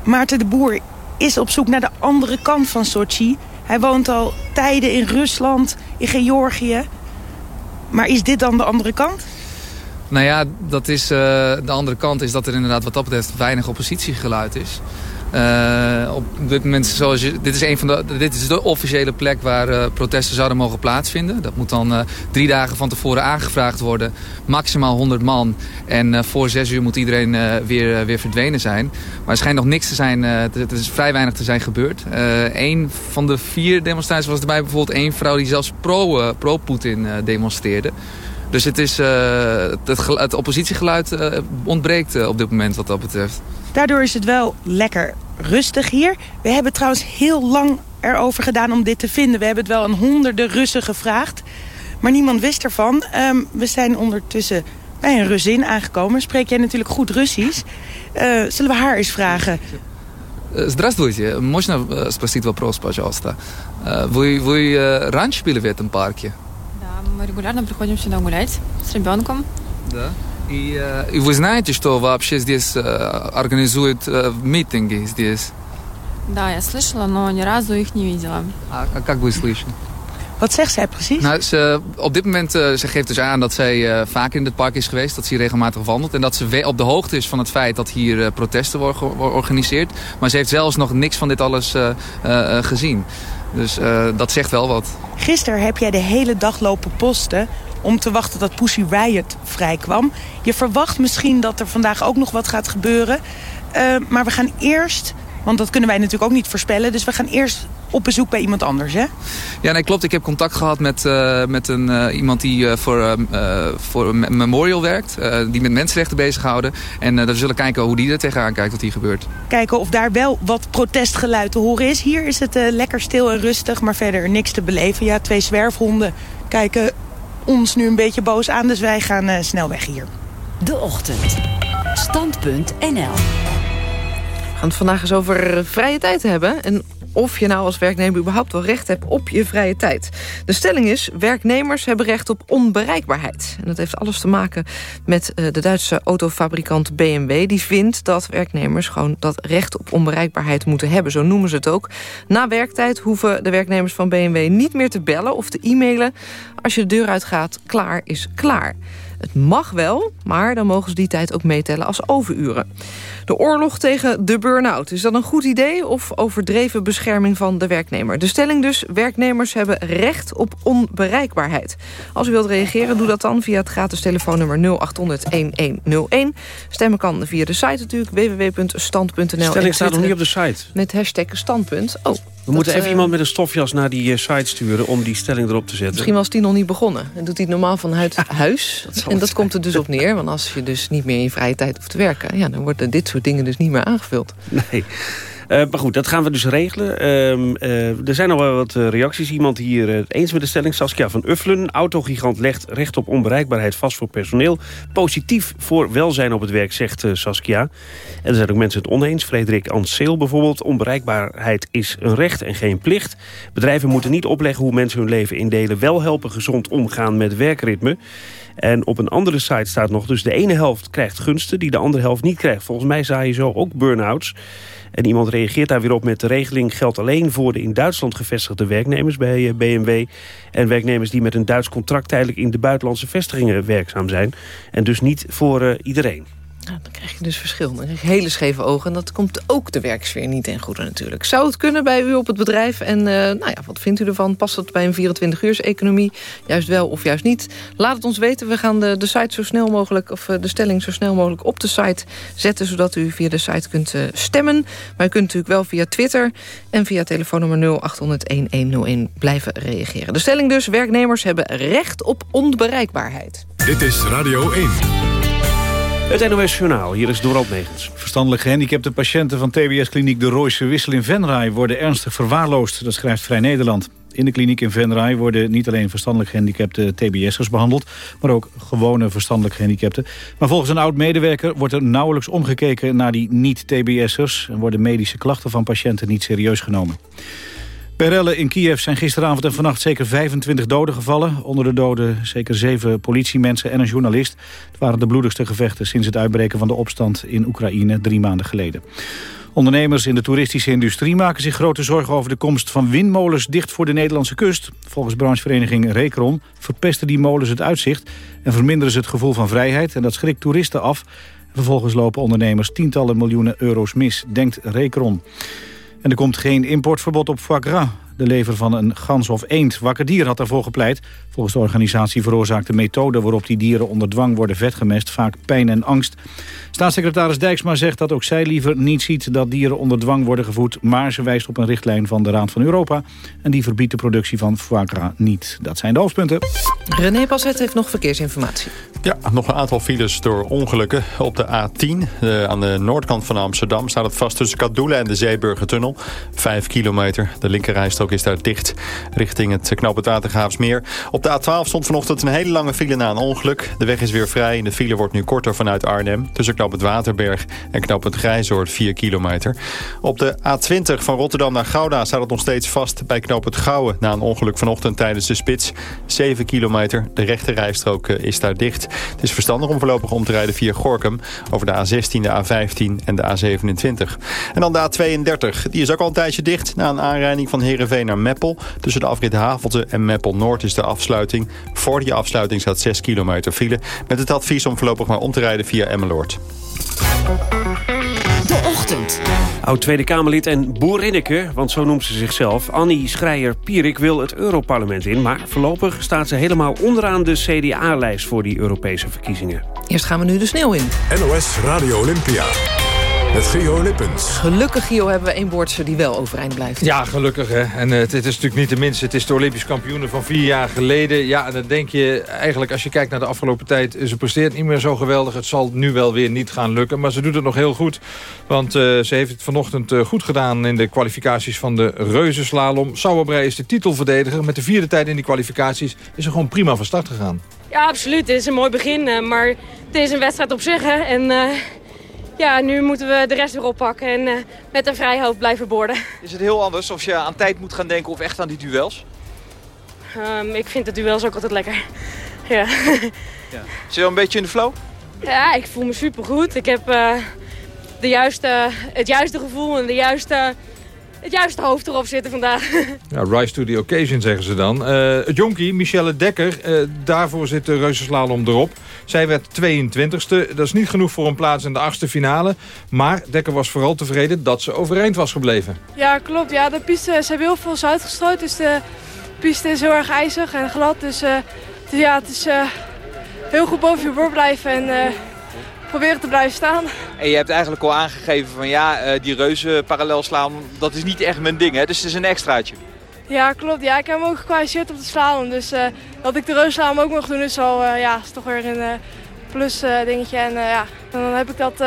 Maarten de Boer is op zoek naar de andere kant van Sochi. Hij woont al tijden in Rusland, in Georgië. Maar is dit dan de andere kant? Nou ja, dat is, de andere kant is dat er inderdaad wat dat betreft weinig oppositiegeluid is. Uh, op dit moment, zoals je, dit, is een van de, dit is de officiële plek waar uh, protesten zouden mogen plaatsvinden. Dat moet dan uh, drie dagen van tevoren aangevraagd worden. Maximaal 100 man. En voor zes uur moet iedereen weer, weer verdwenen zijn. Maar er schijnt nog niks te zijn. er is vrij weinig te zijn gebeurd. Een van de vier demonstraties was erbij bijvoorbeeld één vrouw die zelfs pro-Poetin pro demonstreerde. Dus het, is, het, het oppositiegeluid ontbreekt op dit moment wat dat betreft. Daardoor is het wel lekker rustig hier. We hebben trouwens heel lang erover gedaan om dit te vinden. We hebben het wel aan honderden Russen gevraagd. Maar niemand wist ervan. Um, we zijn ondertussen bij een Rusin aangekomen. Spreek jij natuurlijk goed Russisch. Uh, zullen we haar eens vragen? Здравствуйте. Можно спросить вопрос, пожалуйста? Вы, вы раньше были в этом парке? Да, мы регулярно приходим сюда гулять с ребенком. Да. И, и вы знаете, что вообще здесь организуют митинги здесь? Да, я слышала, но ни разу их не видела. А, а как вы слышали? Wat zegt zij precies? Nou, ze, op dit moment uh, ze geeft dus aan dat zij uh, vaak in het park is geweest. Dat ze hier regelmatig wandelt. En dat ze op de hoogte is van het feit dat hier uh, protesten worden georganiseerd. Maar ze heeft zelfs nog niks van dit alles gezien. Dus dat zegt wel wat. Gisteren heb jij de hele dag lopen posten om te wachten dat Pussy Riot vrijkwam. Je verwacht misschien dat er vandaag ook nog wat gaat gebeuren. Uh, maar we gaan eerst, want dat kunnen wij natuurlijk ook niet voorspellen... dus we gaan eerst op bezoek bij iemand anders, hè? Ja, nee, klopt. Ik heb contact gehad met, uh, met een, uh, iemand die uh, voor, voor Memorial werkt. die met mensenrechten bezighouden. En we zullen kijken hoe die er tegenaan kijkt wat hier gebeurt. Kijken of daar wel wat protestgeluid te horen is. Hier is het lekker stil en rustig, maar verder niks te beleven. Ja, twee zwerfhonden kijken ons nu een beetje boos aan. Dus wij gaan uh, snel weg hier. De Ochtend. Stand.nl We gaan het vandaag eens over vrije tijd hebben. En of je nou als werknemer überhaupt wel recht hebt op je vrije tijd. De stelling is, werknemers hebben recht op onbereikbaarheid. En dat heeft alles te maken met de Duitse autofabrikant BMW. Die vindt dat werknemers gewoon dat recht op onbereikbaarheid moeten hebben. Zo noemen ze het ook. Na werktijd hoeven de werknemers van BMW niet meer te bellen of te e-mailen. Als je de deur uitgaat, klaar is klaar. Het mag wel, maar dan mogen ze die tijd ook meetellen als overuren. De oorlog tegen de burn-out. Is dat een goed idee of overdreven bescherming van de werknemer? De stelling dus, werknemers hebben recht op onbereikbaarheid. Als u wilt reageren, doe dat dan via het gratis telefoonnummer 0800-1101. Stemmen kan via de site natuurlijk, www.stand.nl. De stelling staat nog niet op de site. Met hashtag standpunt. Oh, we moeten even uh, iemand met een stofjas naar die uh, site sturen... om die stelling erop te zetten. Misschien was die nog niet begonnen. En doet hij normaal vanuit huis. Dat en dat zijn. komt er dus op neer. Want als je dus niet meer in je vrije tijd hoeft te werken... Ja, dan worden dit soort dingen dus niet meer aangevuld. Nee. Uh, maar goed, dat gaan we dus regelen. Uh, uh, er zijn nog wel wat reacties. Iemand hier het eens met de stelling. Saskia van Uffelen. Autogigant legt recht op onbereikbaarheid vast voor personeel. Positief voor welzijn op het werk, zegt Saskia. En er zijn ook mensen het oneens. Frederik Anseel bijvoorbeeld. Onbereikbaarheid is een recht en geen plicht. Bedrijven moeten niet opleggen hoe mensen hun leven indelen. Wel helpen gezond omgaan met werkritme. En op een andere site staat nog... dus de ene helft krijgt gunsten die de andere helft niet krijgt. Volgens mij zaai je zo ook burn-outs. En iemand reageert daar weer op met de regeling... geldt alleen voor de in Duitsland gevestigde werknemers bij eh, BMW... en werknemers die met een Duits contract tijdelijk in de buitenlandse vestigingen werkzaam zijn. En dus niet voor uh, iedereen. Dan krijg je dus verschil. Dan krijg je hele scheve ogen. En dat komt ook de werksfeer niet ten goede natuurlijk. Zou het kunnen bij u op het bedrijf? En uh, nou ja, wat vindt u ervan? Past het bij een 24-uurs-economie? Juist wel of juist niet? Laat het ons weten. We gaan de, de site zo snel mogelijk... of de stelling zo snel mogelijk op de site zetten... zodat u via de site kunt uh, stemmen. Maar u kunt natuurlijk wel via Twitter... en via telefoonnummer 0800-1101 blijven reageren. De stelling dus, werknemers hebben recht op onbereikbaarheid. Dit is Radio 1. Het NOS Journaal, hier is Dorald Megens. Verstandelijk gehandicapte patiënten van TBS-kliniek De Royse Wissel in Venray... worden ernstig verwaarloosd, dat schrijft Vrij Nederland. In de kliniek in Venray worden niet alleen verstandelijk gehandicapte TBS'ers behandeld... maar ook gewone verstandelijk gehandicapten. Maar volgens een oud-medewerker wordt er nauwelijks omgekeken naar die niet-TBS'ers... en worden medische klachten van patiënten niet serieus genomen. Bij rellen in Kiev zijn gisteravond en vannacht zeker 25 doden gevallen. Onder de doden zeker zeven politiemensen en een journalist. Het waren de bloedigste gevechten sinds het uitbreken van de opstand in Oekraïne drie maanden geleden. Ondernemers in de toeristische industrie maken zich grote zorgen over de komst van windmolens dicht voor de Nederlandse kust. Volgens branchevereniging Recron verpesten die molens het uitzicht en verminderen ze het gevoel van vrijheid en dat schrikt toeristen af. Vervolgens lopen ondernemers tientallen miljoenen euro's mis, denkt Recron. En er komt geen importverbod op foie. De lever van een gans of eend. Wakker Dier had daarvoor gepleit. Volgens de organisatie veroorzaakt de methode waarop die dieren onder dwang worden vetgemest vaak pijn en angst. Staatssecretaris Dijksma zegt dat ook zij liever niet ziet dat dieren onder dwang worden gevoed. Maar ze wijst op een richtlijn van de Raad van Europa. En die verbiedt de productie van foie gras niet. Dat zijn de hoofdpunten. René Passet heeft nog verkeersinformatie. Ja, nog een aantal files door ongelukken. Op de A10, de, aan de noordkant van Amsterdam... staat het vast tussen Kadoelen en de Zeeburgertunnel. Vijf kilometer. De linkerrijstrook is daar dicht. Richting het het Watergraafsmeer. Op de A12 stond vanochtend een hele lange file na een ongeluk. De weg is weer vrij en de file wordt nu korter vanuit Arnhem. Tussen het Waterberg en het Grijzoord 4 kilometer. Op de A20 van Rotterdam naar Gouda staat het nog steeds vast... bij knap het Gouwen na een ongeluk vanochtend tijdens de spits. 7 kilometer. De rechterrijstrook is daar dicht. Het is verstandig om voorlopig om te rijden via Gorkum... over de A16, de A15 en de A27. En dan de A32. Die is ook al een tijdje dicht... na een aanrijding van Heerenveen naar Meppel. Tussen de afrit Havelte en Meppel-Noord is de afsluiting. Voor die afsluiting staat 6 kilometer file... met het advies om voorlopig maar om te rijden via Emmeloord. De Ochtend. Oud-Tweede Kamerlid en boerinneke, want zo noemt ze zichzelf... Annie Schreier-Pierik wil het Europarlement in... maar voorlopig staat ze helemaal onderaan de CDA-lijst... voor die Europese verkiezingen. Eerst gaan we nu de sneeuw in. NOS Radio Olympia. Met Gio Lippens. Gelukkig, Gio, hebben we één boordster die wel overeind blijft. Ja, gelukkig. Hè. En uh, het is natuurlijk niet de minste. Het is de Olympisch kampioene van vier jaar geleden. Ja, en dan denk je eigenlijk, als je kijkt naar de afgelopen tijd... ze presteert niet meer zo geweldig. Het zal nu wel weer niet gaan lukken. Maar ze doet het nog heel goed. Want uh, ze heeft het vanochtend uh, goed gedaan in de kwalificaties van de reuzenslalom. Sauerbrei is de titelverdediger. Met de vierde tijd in die kwalificaties is ze gewoon prima van start gegaan. Ja, absoluut. Het is een mooi begin. Maar het is een wedstrijd op zich. Hè. En ja, nu moeten we de rest weer oppakken en uh, met een vrij hoofd blijven borden. Is het heel anders als je aan tijd moet gaan denken of echt aan die duels? Um, ik vind de duels ook altijd lekker. ja. ja. Zit je wel een beetje in de flow? Ja, ik voel me supergoed. Ik heb uh, de juiste, het juiste gevoel en de juiste het juiste hoofd erop zitten vandaag. Ja, rise to the occasion, zeggen ze dan. Uh, het jonkie, Michelle Dekker, uh, daarvoor zit de reuzenslalom erop. Zij werd 22ste. Dat is niet genoeg voor een plaats in de achtste finale. Maar Dekker was vooral tevreden dat ze overeind was gebleven. Ja, klopt. Ja, de piste, ze hebben heel veel zout gestrooid. Dus de piste is heel erg ijzig en glad. Dus, uh, dus ja, het is heel goed boven je bord blijven. En, proberen te blijven staan. En je hebt eigenlijk al aangegeven van ja, uh, die reuzen parallel slaan, dat is niet echt mijn ding. Hè? Dus het is een extraatje. Ja, klopt. Ja, ik heb hem ook gekwalificeerd op de slalom. Dus uh, dat ik de reuzenslalom ook mag doen is, al, uh, ja, is toch weer een plus dingetje. En ja, dan heb ik dat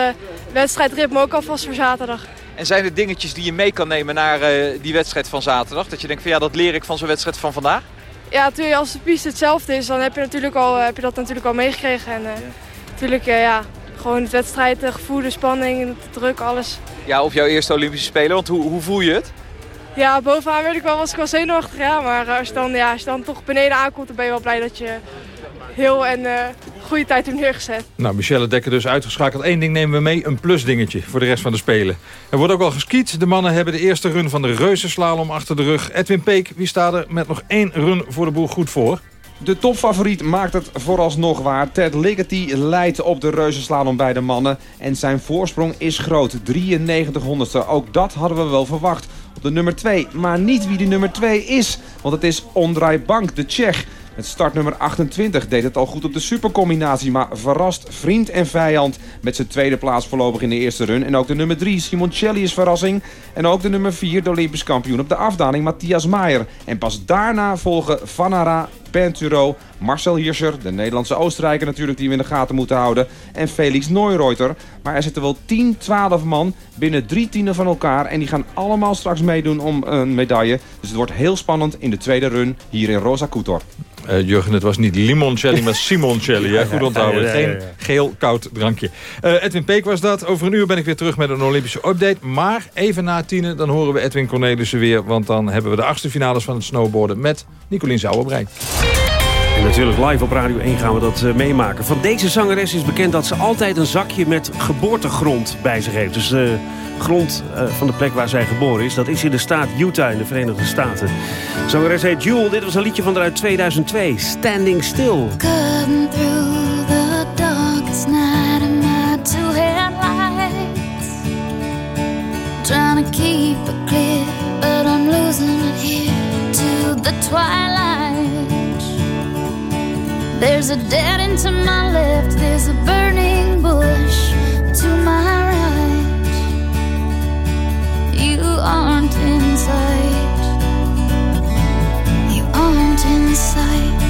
wedstrijdritme ook alvast voor zaterdag. En zijn er dingetjes die je mee kan nemen naar die wedstrijd van zaterdag? Dat je denkt van ja, dat leer ik van zo'n wedstrijd van vandaag? Ja, natuurlijk als de piste hetzelfde is, dan heb je, natuurlijk al, heb je dat natuurlijk al meegekregen. En natuurlijk, ja, gewoon het wedstrijdgevoel, de spanning, de druk, alles. Ja, of jouw eerste Olympische Spelen, want hoe, hoe voel je het? Ja, bovenaan werd ik wel, was ik wel zenuwachtig, ja. Maar als je, dan, ja, als je dan toch beneden aankomt, dan ben je wel blij dat je heel en goede tijd toen neergezet. Nou, Michelle Dekker dus uitgeschakeld. Eén ding nemen we mee, een plusdingetje voor de rest van de Spelen. Er wordt ook al geskiet. De mannen hebben de eerste run van de reuzenslalom achter de rug. Edwin Peek, wie staat er met nog één run voor de boel goed voor? De topfavoriet maakt het vooralsnog waar. Ted Ligety leidt op de reuzenslalom bij de mannen. En zijn voorsprong is groot, 93 honderdste. Ook dat hadden we wel verwacht op de nummer 2. Maar niet wie de nummer 2 is, want het is Ondrej Bank, de Tsjech. Het startnummer 28 deed het al goed op de supercombinatie, maar verrast vriend en vijand met zijn tweede plaats voorlopig in de eerste run. En ook de nummer 3, Simoncelli, is verrassing. En ook de nummer 4, de Olympisch kampioen op de afdaling, Matthias Maier. En pas daarna volgen Vanara, Penturo, Marcel Hirscher, de Nederlandse Oostenrijker natuurlijk die we in de gaten moeten houden. En Felix Neureuter. Maar er zitten wel 10, 12 man binnen drie tienen van elkaar. En die gaan allemaal straks meedoen om een medaille. Dus het wordt heel spannend in de tweede run hier in Rosa Kutor. Uh, Jurgen, het was niet limoncelli, maar simoncelli. Hè? Goed onthouden. Geen geel koud drankje. Uh, Edwin Peek was dat. Over een uur ben ik weer terug met een Olympische update. Maar even na tienen, dan horen we Edwin Cornelissen weer. Want dan hebben we de achtste finales van het snowboarden met Nicolien Zouwerbrei. Natuurlijk live op Radio 1 gaan we dat uh, meemaken. Van deze zangeres is bekend dat ze altijd een zakje met geboortegrond bij zich heeft. Dus de grond uh, van de plek waar zij geboren is. Dat is in de staat Utah in de Verenigde Staten. Zangeres heet Jewel. Dit was een liedje van haar uit 2002. Standing Still. Through the night headlights Trying to keep it clear But I'm losing it here to the twilight There's a dead end to my left, there's a burning bush to my right. You aren't in sight. You aren't in sight.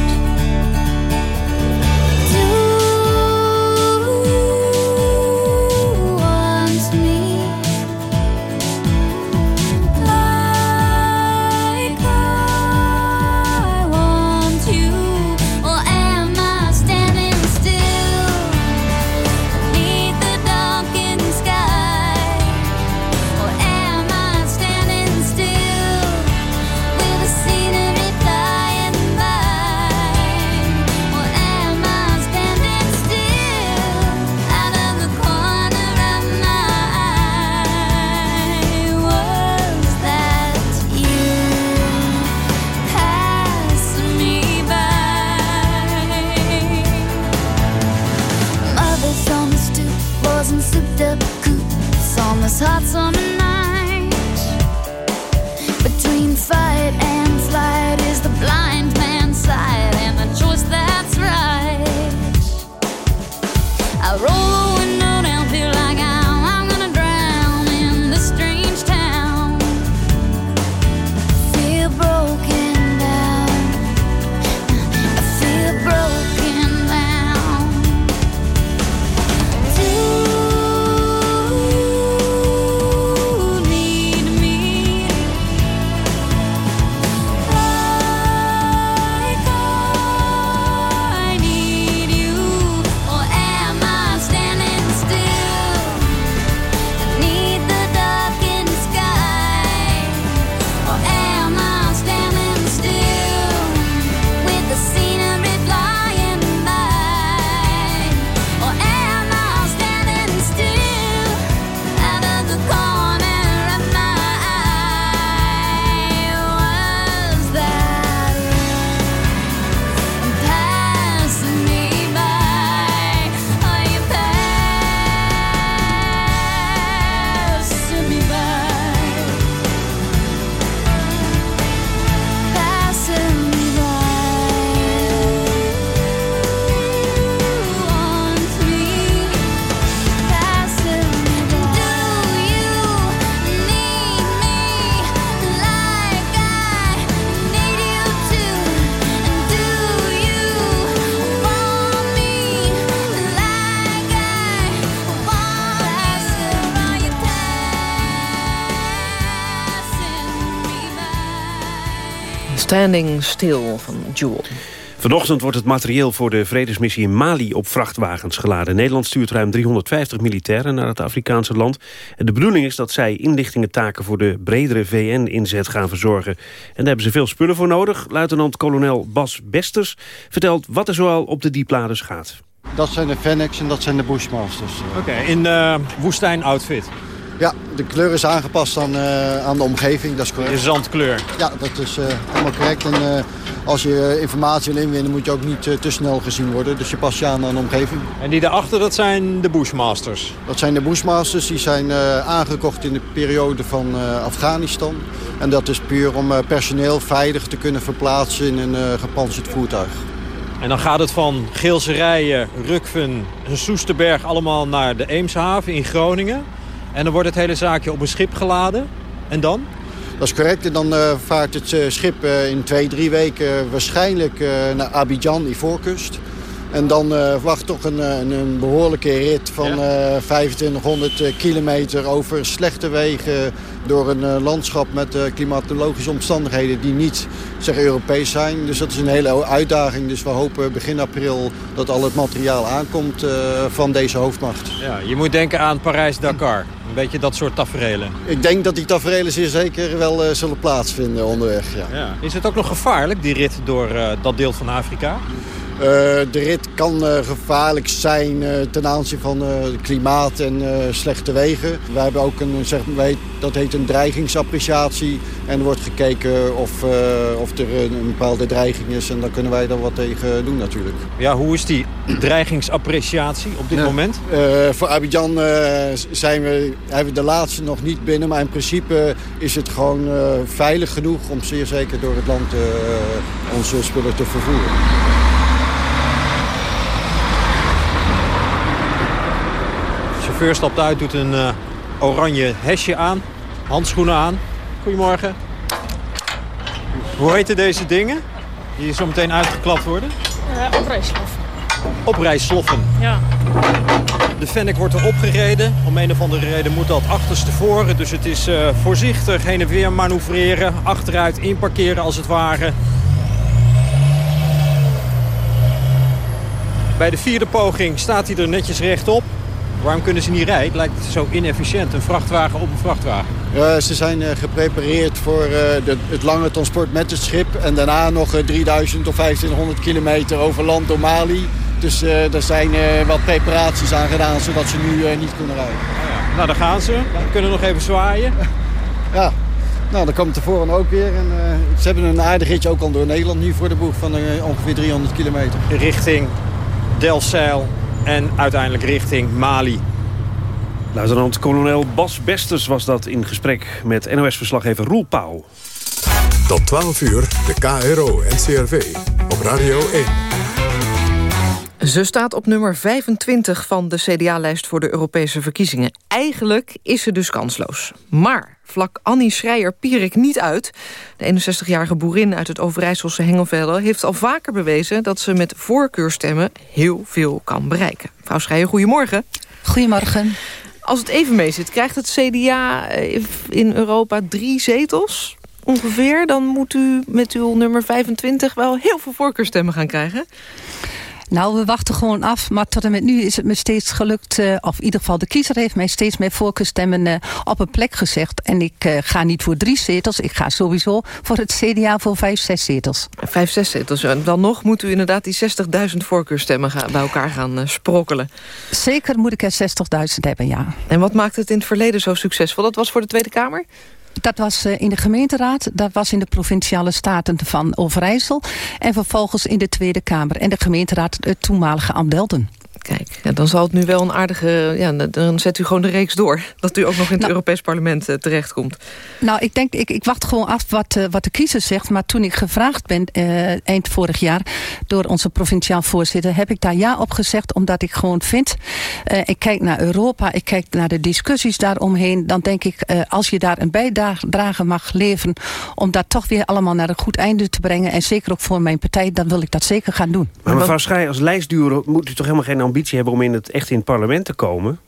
I roll Standing Still van Jewel. Vanochtend wordt het materieel voor de vredesmissie in Mali op vrachtwagens geladen. Nederland stuurt ruim 350 militairen naar het Afrikaanse land. En de bedoeling is dat zij inlichtingentaken voor de bredere VN-inzet gaan verzorgen. En daar hebben ze veel spullen voor nodig. Luitenant-kolonel Bas Besters vertelt wat er zoal op de dieplades gaat. Dat zijn de Fennecs en dat zijn de Bushmasters. Oké, in uh, woestijn-outfit? Ja, de kleur is aangepast aan, uh, aan de omgeving, dat is correct. De zandkleur? Ja, dat is uh, helemaal correct. En uh, als je informatie wil inwinnen moet je ook niet te snel gezien worden. Dus je past je aan aan de omgeving. En die daarachter, dat zijn de Bushmasters? Dat zijn de Bushmasters. Die zijn aangekocht in de periode van Afghanistan. En dat is puur om personeel veilig te kunnen verplaatsen in een gepantserd voertuig. En dan gaat het van Geelse Rijen, Rukven en Soesterberg allemaal naar de Eemshaven in Groningen. En dan wordt het hele zaakje op een schip geladen. En dan? Dat is correct. En dan uh, vaart het uh, schip uh, in twee, drie weken waarschijnlijk naar Abidjan, Ivoorkust. En dan wacht toch een, een, een, behoorlijke rit van ja. 2500 kilometer over slechte wegen... door een landschap met klimatologische omstandigheden die niet zeg, Europees zijn. Dus dat is een hele uitdaging. Dus we hopen begin april dat al het materiaal aankomt van deze hoofdmacht. Ja, je moet denken aan Parijs-Dakar. Een beetje dat soort taferelen. Ik denk dat die taferelen zeer zeker wel uh, zullen plaatsvinden onderweg. Ja. Ja. Is het ook nog gevaarlijk, die rit door uh, dat deel van Afrika? Uh, de rit kan gevaarlijk zijn ten aanzien van het klimaat en slechte wegen. We hebben ook een, zeg, dat heet een dreigingsappreciatie. En er wordt gekeken of, of er een bepaalde dreiging is. En dan kunnen wij er wat tegen doen natuurlijk. Ja, hoe is die dreigingsappreciatie op dit moment? voor Abidjan zijn we hebben we de laatste nog niet binnen. Maar in principe is het gewoon veilig genoeg om zeer zeker door het land onze spullen te vervoeren. Chauffeur stapt uit, doet een uh, oranje hesje aan, handschoenen aan. Goedemorgen. Hoe heten deze dingen die zo meteen uitgeklapt worden? Uh, oprijsloffen. Oprijsloffen? Ja. De Fennec wordt er opgereden. Om een of andere reden moet dat achterstevoren. Dus het is uh, voorzichtig heen en weer manoeuvreren. Achteruit inparkeren als het ware. Bij de vierde poging staat hij er netjes rechtop. Waarom kunnen ze niet rijden? Het lijkt zo inefficiënt. Een vrachtwagen op een vrachtwagen. Ze zijn uh, geprepareerd voor uh, de, het lange transport met het schip. En daarna nog 3000 of 1500 kilometer over land door Mali. Dus er zijn wat preparaties aan gedaan, zodat ze nu niet kunnen rijden. Oh ja. Nou, daar gaan ze. We kunnen nog even zwaaien. ja, nou, dan komt tevoren ook weer. En, ze hebben een aardig ritje ook al door Nederland nu voor de boeg van ongeveer 300 kilometer. Richting Delfzijl en uiteindelijk richting Mali. Luitenant-kolonel Bas Besters was dat in gesprek met NOS-verslaggever Roel Pauw. Tot 12 uur, de KRO en CRV op Radio 1. Ze staat op nummer 25 van de CDA-lijst voor de Europese verkiezingen. Eigenlijk is ze dus kansloos. Maar vlak Annie Schreier-Pierik niet uit. De 61-jarige boerin uit het Overijsselse Hengelvelde... heeft al vaker bewezen dat ze met voorkeurstemmen heel veel kan bereiken. Mevrouw Schreier, goedemorgen. Goedemorgen. Als het even mee zit, krijgt het CDA in Europa drie zetels ongeveer... dan moet u met uw nummer 25 wel heel veel voorkeurstemmen gaan krijgen. Nou, we wachten gewoon af. Maar tot en met nu is het me steeds gelukt... Uh, of in ieder geval de kiezer heeft mij steeds meer voorkeurstemmen uh, op een plek gezegd. En ik uh, ga niet voor drie zetels. Ik ga sowieso voor het CDA voor vijf, zes zetels. Vijf, zes zetels. En dan nog moet u inderdaad die 60.000 voorkeurstemmen gaan, bij elkaar gaan sprokkelen. Zeker moet ik er 60.000 hebben, ja. En wat maakt het in het verleden zo succesvol? Dat was voor de Tweede Kamer? Dat was in de gemeenteraad, dat was in de provinciale staten van Overijssel... en vervolgens in de Tweede Kamer en de gemeenteraad het toenmalige Amdelden. Kijk, ja, dan zal het nu wel een aardige... Ja, dan zet u gewoon de reeks door. Dat u ook nog in het nou, Europees Parlement uh, terechtkomt. Nou, ik denk, ik, ik wacht gewoon af wat, uh, wat de kiezer zegt. Maar toen ik gevraagd ben uh, eind vorig jaar... door onze provinciaal voorzitter... heb ik daar ja op gezegd, omdat ik gewoon vind... ik kijk naar Europa, ik kijk naar de discussies daaromheen... dan denk ik, als je daar een bijdrage mag leveren... om dat toch weer allemaal naar een goed einde te brengen... en zeker ook voor mijn partij, dan wil ik dat zeker gaan doen. Maar mevrouw Schij, als lijstduur moet u toch helemaal geen ambitie hebben om in het, echt in het parlement te komen?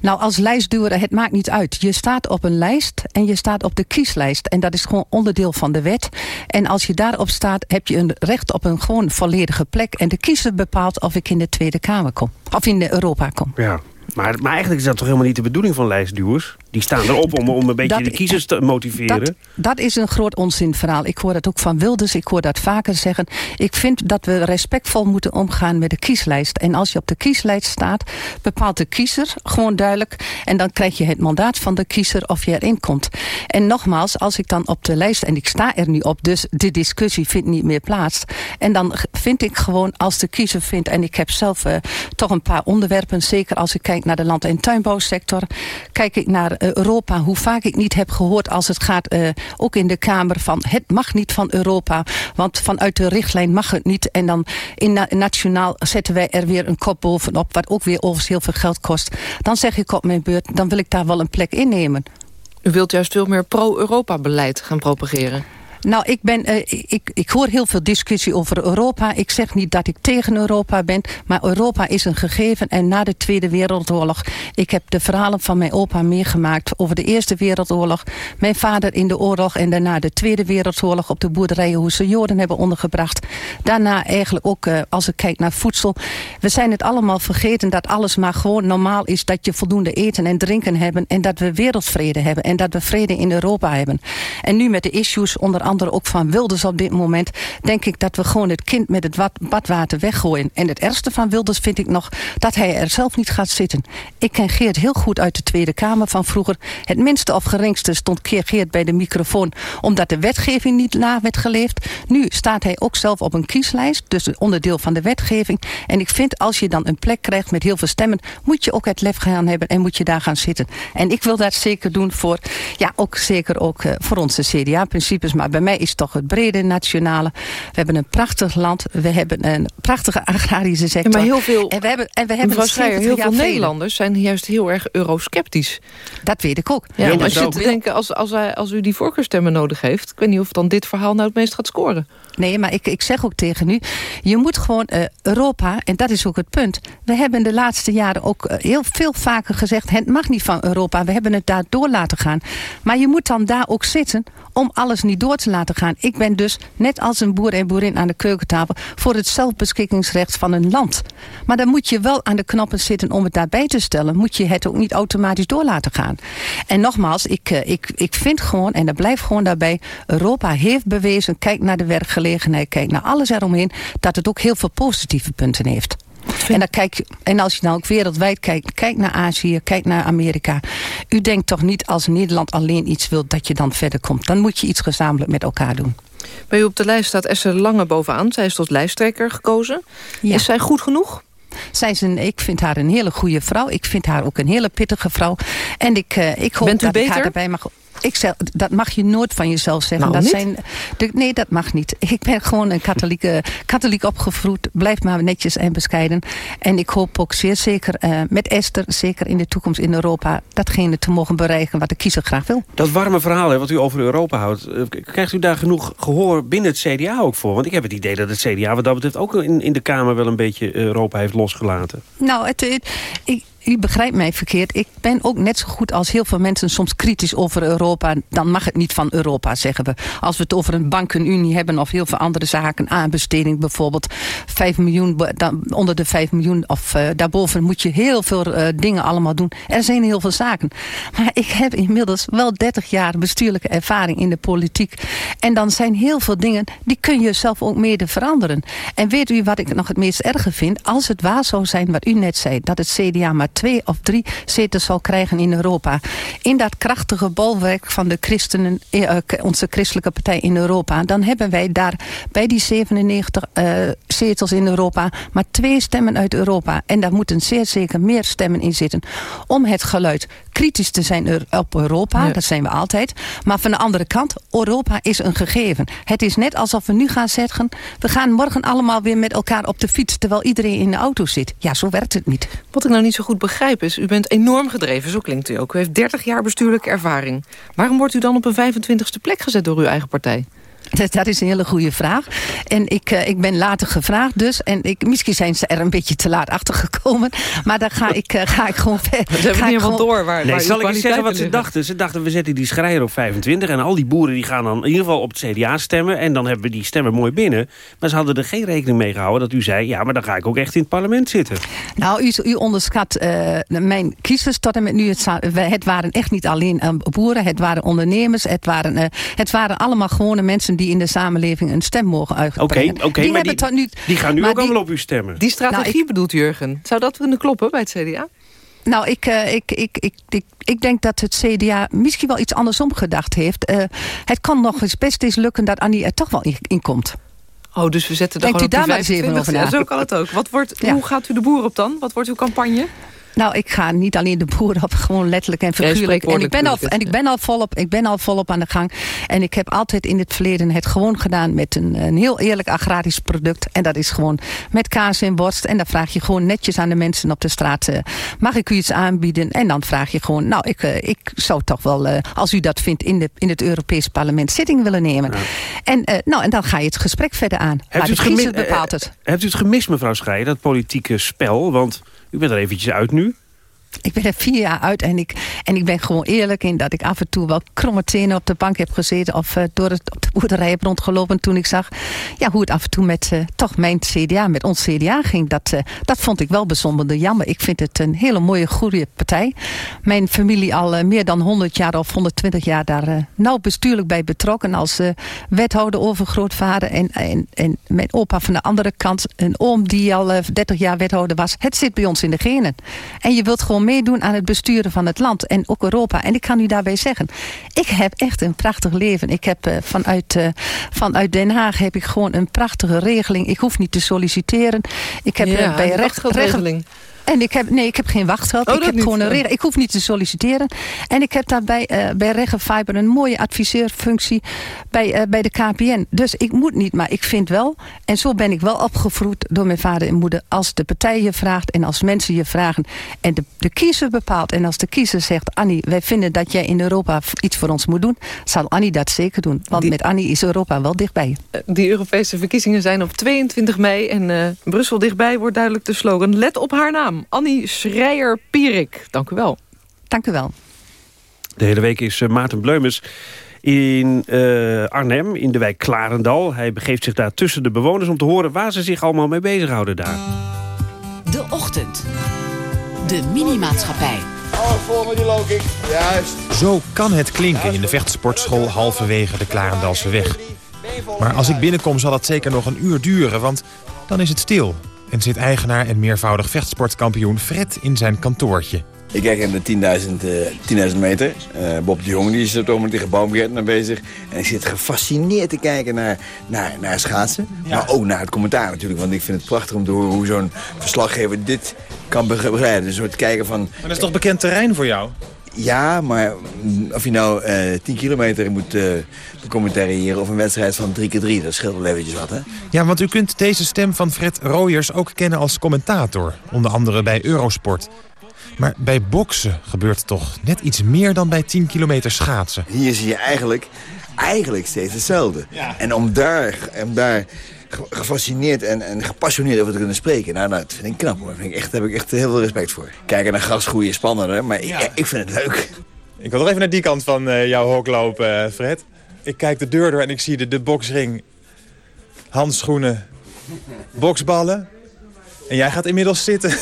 Nou, als lijstduwer, het maakt niet uit. Je staat op een lijst en je staat op de kieslijst. En dat is gewoon onderdeel van de wet. En als je daarop staat, heb je een recht op een gewoon volledige plek. En de kiezer bepaalt of ik in de Tweede Kamer kom. Of in de Europa kom. Ja. Maar, maar eigenlijk is dat toch helemaal niet de bedoeling van lijstduwers? Die staan erop om, om een beetje Dat- de kiezers te motiveren. Dat, dat is een groot onzinverhaal. Ik hoor dat ook van Wilders, ik hoor dat vaker zeggen. Ik vind dat we respectvol moeten omgaan met de kieslijst. En als je op de kieslijst staat, bepaalt de kiezer gewoon duidelijk. En dan krijg je het mandaat van de kiezer of je erin komt. En nogmaals, als ik dan op de lijst, en ik sta er nu op, dus de discussie vindt niet meer plaats. En dan vind ik gewoon, als de kiezer vindt, en ik heb zelf eh, toch een paar onderwerpen, zeker als ik kijk naar de land- en tuinbouwsector, kijk ik naar Europa, hoe vaak ik niet heb gehoord als het gaat, eh, ook in de Kamer, van het mag niet van Europa, want vanuit de richtlijn mag het niet. En dan in na- nationaal zetten wij er weer een kop bovenop, wat ook weer overigens heel veel geld kost. Dan zeg ik op mijn beurt, dan wil ik daar wel een plek innemen. U wilt juist veel meer pro-Europa-beleid gaan propageren. Nou, ik, ben, eh, ik, ik hoor heel veel discussie over Europa. Ik zeg niet dat ik tegen Europa ben, maar Europa is een gegeven. En na de Tweede Wereldoorlog, ik heb de verhalen van mijn opa meegemaakt over de Eerste Wereldoorlog. Mijn vader in de oorlog en daarna de Tweede Wereldoorlog op de boerderijen, hoe ze Joden hebben ondergebracht. Daarna eigenlijk ook, eh, als ik kijk naar voedsel. We zijn het allemaal vergeten dat alles maar gewoon normaal is. Dat je voldoende eten en drinken hebben en dat we wereldvrede hebben. En dat we vrede in Europa hebben. En nu met de issues, onder andere ook van Wilders op dit moment... denk ik dat we gewoon het kind met het wat- badwater weggooien. En het ergste van Wilders vind ik nog dat hij er zelf niet gaat zitten. Ik ken Geert heel goed uit de Tweede Kamer van vroeger. Het minste of geringste stond Geert bij de microfoon... omdat de wetgeving niet na werd geleefd. Nu staat hij ook zelf op een kieslijst, dus onderdeel van de wetgeving. En ik vind als je dan een plek krijgt met heel veel stemmen... moet je ook het lef gaan hebben en moet je daar gaan zitten. En ik wil dat zeker doen voor, ja, ook zeker ook eh, voor onze CDA-principes. Maar bij mij is toch het brede nationale. We hebben een prachtig land. We hebben een prachtige agrarische sector. Ja, maar heel veel, en we hebben, en we hebben mevrouw Schreier, 70 heel veel. Nederlanders zijn juist heel erg eurosceptisch. Dat weet ik ook. Ja, als je te denken, als, als, hij- als u die voorkeurstemmen nodig heeft... ik weet niet of dan dit verhaal nou het meest gaat scoren. Nee, maar ik, ik zeg ook tegen u, je moet gewoon eh, Europa, en dat is ook het punt. We hebben de laatste jaren ook eh, heel veel vaker gezegd, het mag niet van Europa. We hebben het daar door laten gaan. Maar je moet dan daar ook zitten om alles niet door te laten gaan. Ik ben dus, net als een boer en boerin aan de keukentafel, voor het zelfbeschikkingsrecht van een land. Maar dan moet je wel aan de knoppen zitten om het daarbij te stellen. Moet je het ook niet automatisch door laten gaan. En nogmaals, ik, eh, ik, ik vind gewoon, en dat blijft gewoon daarbij, Europa heeft bewezen, kijk naar de werkgelegenheid, kijk naar alles eromheen, dat het ook heel veel positieve punten heeft. En, dan kijk, en als je nou ook wereldwijd kijkt, kijk naar Azië, kijk naar Amerika. U denkt toch niet als Nederland alleen iets wil dat je dan verder komt. Dan moet je iets gezamenlijk met elkaar doen. Bij u op de lijst staat Esther Lange bovenaan. Zij is tot lijsttrekker gekozen. Is zij goed genoeg? Zij is een, ik vind haar een hele goede vrouw. Ik vind haar ook een hele pittige vrouw. En ik, eh, ik hoop Bent u dat ik haar erbij mag... Ik dat mag je nooit van jezelf zeggen. Waarom dat niet? Zijn, de, nee, dat mag niet. Ik ben gewoon een katholieke, katholiek opgevoed. Blijf maar netjes en bescheiden. En ik hoop ook zeer zeker eh, met Esther, zeker in de toekomst in Europa... datgene te mogen bereiken wat de kiezer graag wil. Dat warme verhaal hè, wat u over Europa houdt... eh, krijgt u daar genoeg gehoor binnen het CDA ook voor? Want ik heb het idee dat het CDA wat dat betreft... ook in, in de Kamer wel een beetje Europa heeft losgelaten. Nou, het, het- ik, u begrijpt mij verkeerd. Ik ben ook net zo goed als heel veel mensen soms kritisch over Europa. Dan mag het niet van Europa, zeggen we. Als we het over een bankenunie hebben of heel veel andere zaken. Aanbesteding bijvoorbeeld. 5 miljoen, dan, onder de 5 miljoen of eh, daarboven moet je heel veel eh, dingen allemaal doen. Er zijn heel veel zaken. Maar ik heb inmiddels wel 30 jaar bestuurlijke ervaring in de politiek. En dan zijn heel veel dingen, die kun je zelf ook mede veranderen. En weet u wat ik nog het meest erge vind? Als het waar zou zijn wat u net zei, dat het CDA maar twee of drie zetels zal krijgen in Europa. In dat krachtige bolwerk van de christenen, eh, eh, onze christelijke partij in Europa, dan hebben wij daar bij die 97 eh, zetels in Europa maar twee stemmen uit Europa. En daar moeten zeer zeker meer stemmen in zitten om het geluid kritisch te zijn op Europa. Ja. Dat zijn we altijd. Maar van de andere kant, Europa is een gegeven. Het is net alsof we nu gaan zeggen... we gaan morgen allemaal weer met elkaar op de fiets... terwijl iedereen in de auto zit. Ja, zo werkt het niet. Wat ik nou niet zo goed begrijp is, u bent enorm gedreven, zo klinkt u ook. U heeft 30 jaar bestuurlijke ervaring. Waarom wordt u dan op een 25e plek gezet door uw eigen partij? Dat, dat is een hele goede vraag. En ik, uh, ik ben later gevraagd dus. En ik, misschien zijn ze er een beetje te laat achter gekomen. Maar dan ga ik, uh, ga ik gewoon verder. Ze hebben niet helemaal door waar, nee, waar zal ik eens zeggen wat ze dachten? Ze dachten, we zetten die schrijver op 25... en al die boeren die gaan dan in ieder geval op het CDA stemmen... en dan hebben we die stemmen mooi binnen. Maar ze hadden er geen rekening mee gehouden dat u zei... ja, maar dan ga ik ook echt in het parlement zitten. Nou, u, u onderschat uh, mijn kiezers tot en met nu. Het, het waren echt niet alleen uh, boeren, het waren ondernemers... het waren, uh, het waren allemaal gewone mensen die in de samenleving een stem mogen uitbrengen. Oké, okay, maar die, nu, die gaan nu ook die, allemaal op u stemmen. Die strategie nou, ik, bedoelt Jurgen. Zou dat kunnen kloppen bij het CDA? Nou, ik, uh, ik, ik, ik, ik, ik denk dat het CDA misschien wel iets andersom gedacht heeft. Uh, het kan nog eens best eens lukken dat Annie er toch wel in, in komt. Oh, dus we zetten er Denkt gewoon u op daar maar eens even over na. Ja, zo kan het ook. Wat wordt, ja. Hoe gaat u de boer op dan? Wat wordt uw campagne? Nou, ik ga niet alleen de boeren op, gewoon letterlijk en figuurlijk. En ik ben al, en ik ben al volop, ik ben al volop aan de gang. En ik heb altijd in het verleden het gewoon gedaan met een, een heel eerlijk agrarisch product. En dat is gewoon met kaas en worst. En dan vraag je gewoon netjes aan de mensen op de straat, uh, mag ik u iets aanbieden? En dan vraag je gewoon, nou, ik, uh, ik zou toch wel, uh, als u dat vindt, in, de, in het Europees parlement zitting willen nemen. Ja. En, nou, en dan ga je het gesprek verder aan. Hebt maar u de het bepaalt het. Hebt u het gemist, mevrouw Schreier, dat politieke spel? Want u bent er eventjes uit nu. Ik ben er vier jaar uit en ik, en ik ben gewoon eerlijk in dat ik af en toe wel kromme tenen op de bank heb gezeten of uh, door het, op de boerderij heb rondgelopen toen ik zag ja, hoe het af en toe met uh, toch mijn CDA, met ons CDA ging. Dat, uh, dat vond ik wel bijzonder jammer. Ik vind het een hele mooie, goede partij. Mijn familie al meer dan 100 jaar of 120 jaar daar nauw bestuurlijk bij betrokken als wethouder, overgrootvader en, en, en mijn opa van de andere kant, een oom die al 30 jaar wethouder was. Het zit bij ons in de genen. En je wilt gewoon meedoen aan het besturen van het land en ook Europa. En ik kan u daarbij zeggen, ik heb echt een prachtig leven. Ik heb uh, vanuit, uh, vanuit Den Haag heb ik gewoon een prachtige regeling. Ik hoef niet te solliciteren. Ik heb ja, uh, bij recht, regeling. En ik heb, nee, ik heb geen wachtgeld. Oh, ik heb niet. gewoon een reden. Ik hoef niet te solliciteren. En ik heb daarbij uh, bij Regenfiber een mooie adviseerfunctie bij, uh, bij de KPN. Dus ik moet niet, maar ik vind wel, en zo ben ik wel opgevoed door mijn vader en moeder, als de partij je vraagt en als mensen je vragen en de, de kiezer bepaalt. En als de kiezer zegt, Annie, wij vinden dat jij in Europa iets voor ons moet doen, zal Annie dat zeker doen. Want Die- met Annie is Europa wel dichtbij. Die Europese verkiezingen zijn op 22 mei en eh, Brussel dichtbij wordt duidelijk de slogan. Let op haar naam, Annie Schreier-Pierik. Dank u wel. Dank u wel. De hele week is eh, Maarten Bleumers in eh, Arnhem, in de wijk Klarendal. Hij begeeft zich daar tussen de bewoners om te horen waar ze zich allemaal mee bezighouden daar. De Ochtend. De Minimaatschappij. Oh, voor me die loking. Juist. Zo kan het klinken in de vechtsportschool halverwege de Klarendalse weg. Maar als ik binnenkom zal dat zeker nog een uur duren, want dan is het stil. En zit eigenaar en meervoudig vechtsportkampioen Fred in zijn kantoortje. Ik kijk aan de 10.000 uh, 10.000 meter. Uh, Bob de Jong die is op het ogenblik tegen Baumgartner bezig. En ik zit gefascineerd te kijken naar, naar, naar schaatsen. Ja. Maar ook naar het commentaar natuurlijk. Want ik vind het prachtig om te horen hoe zo'n verslaggever dit kan begrijpen. Een soort kijken van... Maar dat is toch bekend terrein voor jou? Ja, maar of je nou uh, 10 kilometer moet uh, commentariëren... of een wedstrijd van 3 keer 3 dat scheelt wel eventjes wat, hè? Ja, want u kunt deze stem van Fred Rooyers ook kennen als commentator. Onder andere bij Eurosport. Maar bij boksen gebeurt toch net iets meer dan bij 10 kilometer schaatsen. Hier zie je eigenlijk, eigenlijk steeds hetzelfde. Ja. En om daar, om daar gefascineerd en, en gepassioneerd over te kunnen spreken. Nou, nou, dat vind ik knap hoor. Vind ik echt, daar heb ik echt heel veel respect voor. Kijken naar gras groeien is spannender, maar ja. ik, ik vind het leuk. Ik wil nog even naar die kant van uh, jouw hok lopen, uh, Fred. Ik kijk de deur door en ik zie de, de boksring, handschoenen, boksballen. En jij gaat inmiddels zitten,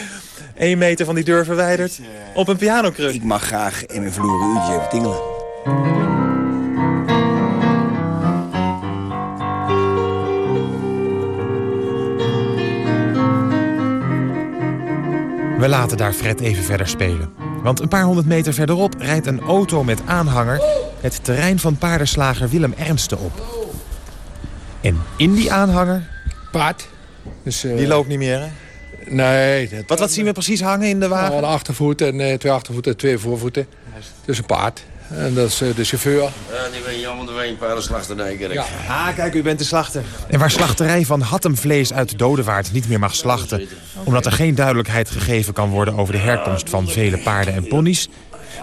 één meter van die deur verwijderd, op een pianokruk. Ik mag graag in mijn verloren uurtje even tingelen. We laten daar Fred even verder spelen. Want een paar honderd meter verderop rijdt een auto met aanhanger... het terrein van paardenslager Willem Ernsten op. En in die aanhanger... Paard. Dus, uh... Die loopt niet meer, hè? Nee. Dat... Wat, wat zien we precies hangen in de wagen? Nou, een achtervoet en uh, twee achtervoeten en twee voorvoeten. Dus een paard. En dat is uh, de chauffeur. Ja, die ben je allemaal de een paardenslachter, denk ik. Ja. Ah, kijk, u bent de slachter. En waar slachterij van Hattemvlees uit Dodewaard niet meer mag slachten... omdat er geen duidelijkheid gegeven kan worden over de herkomst van vele paarden en ponies...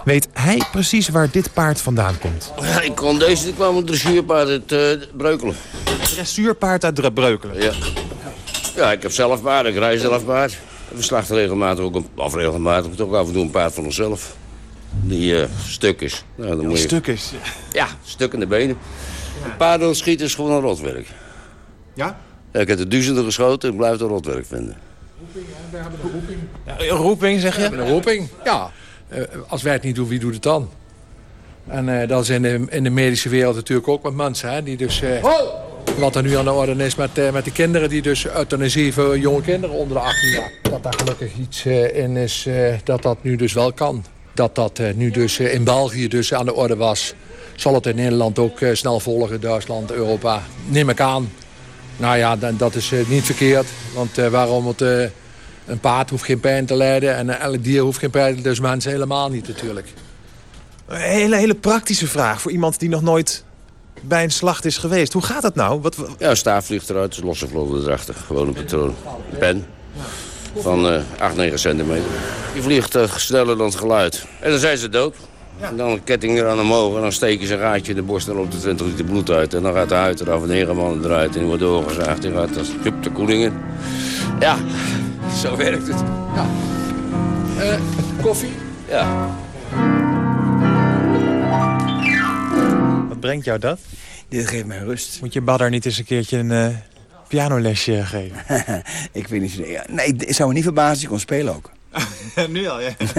weet hij precies waar dit paard vandaan komt. Ja, ik kon deze, ik kwam een dressuurpaard uit uh, Breukelen. Dressuurpaard uit Breukelen? Ja. Ja, ik heb zelf paard, ik rij zelf paard. We slachten regelmatig ook, een, of regelmatig, toch af en toe een paard van onszelf. Die uh, stuk is. Nou, dan ja, moet je... stuk is? Ja, stuk in de benen. Ja. Een paard schieten is gewoon een rotwerk. Ja? ja ik heb de duizenden geschoten en blijf het een rotwerk vinden. Roeping, we hebben een roeping. Ja, een roeping, zeg je? We hebben een roeping, ja. Uh, als wij het niet doen, wie doet het dan? En uh, dat is in de, in de medische wereld natuurlijk ook met mensen, hè, die dus... Uh, oh! Wat er nu aan de orde is met, uh, met de kinderen die dus euthanasie voor jonge kinderen onder de 18 jaar. Dat daar gelukkig iets uh, in is uh, dat dat nu dus wel kan. Dat dat nu dus in België dus aan de orde was. Zal het in Nederland ook snel volgen, Duitsland, Europa. Neem ik aan. Nou ja, dat is niet verkeerd. Want waarom het... een paard hoeft geen pijn te lijden en elk dier hoeft geen pijn te lijden. Dus mensen helemaal niet natuurlijk. Een hele, hele praktische vraag voor iemand die nog nooit bij een slacht is geweest. Hoe gaat dat nou? Wat... Ja, staaf vliegt eruit, losse vlotten erachter. Gewoon een patroon. Pen van uh, 8, 9 centimeter. Die vliegt uh, sneller dan het geluid. En dan zijn ze dood. Ja. En dan een ketting eraan omhoog en dan steken ze een gaatje in de borst en loopt er 20 liter bloed uit. En dan gaat de huid eraf en de herenman eruit en die wordt doorgezaagd. En gaat als hup de koeling in. Ja, zo werkt het. Ja. Uh, koffie? Ja. Wat brengt jou dat? Dit geeft mij rust. Moet je Badder niet eens een keertje een uh, pianolesje geven? ik weet niet. Nee, ik zou me niet verbazen als je kon spelen ook. nu al, ja.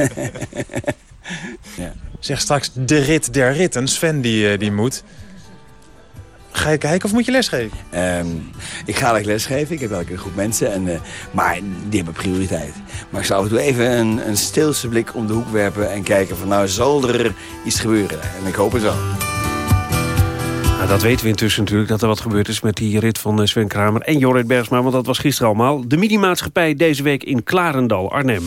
ja. Zeg straks de rit der ritten. Sven die, uh, die moet. Ga je kijken of moet je lesgeven? Um, ik ga les lesgeven. Ik heb wel een groep mensen. En, uh, maar die hebben prioriteit. Maar ik zou af en toe even een, een stilse blik om de hoek werpen... en kijken van nou zal er iets gebeuren. En ik hoop het wel. Nou, dat weten we intussen natuurlijk, dat er wat gebeurd is... met die rit van Sven Kramer en Jorrit Bergsma, want dat was gisteren allemaal. De minimaatschappij deze week in Klarendal, Arnhem.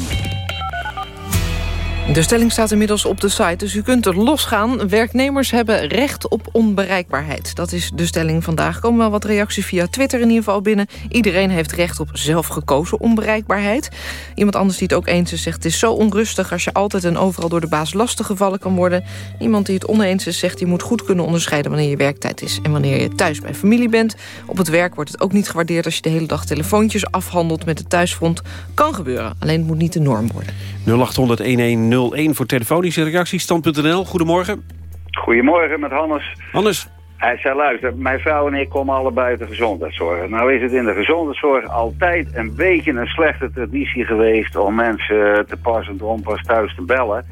De stelling staat inmiddels op de site, dus u kunt er losgaan. Werknemers hebben recht op onbereikbaarheid. Dat is de stelling vandaag. komen wel wat reacties via Twitter in ieder geval binnen. Iedereen heeft recht op zelfgekozen onbereikbaarheid. Iemand anders die het ook eens is zegt... het is zo onrustig als je altijd en overal door de baas lastig gevallen kan worden. Iemand die het oneens is zegt... je moet goed kunnen onderscheiden wanneer je werktijd is... en wanneer je thuis bij familie bent. Op het werk wordt het ook niet gewaardeerd... als je de hele dag telefoontjes afhandelt met het thuisfront. Kan gebeuren, alleen het moet niet de norm worden. 0800 01 voor telefonische reacties. Stand.nl, goedemorgen. Goedemorgen, met Hannes. Hannes. Hij zei, luister, mijn vrouw en ik komen allebei uit de gezondheidszorg. Nou is het in de gezondheidszorg altijd een beetje een slechte traditie geweest... om mensen te pas en te onpas thuis te bellen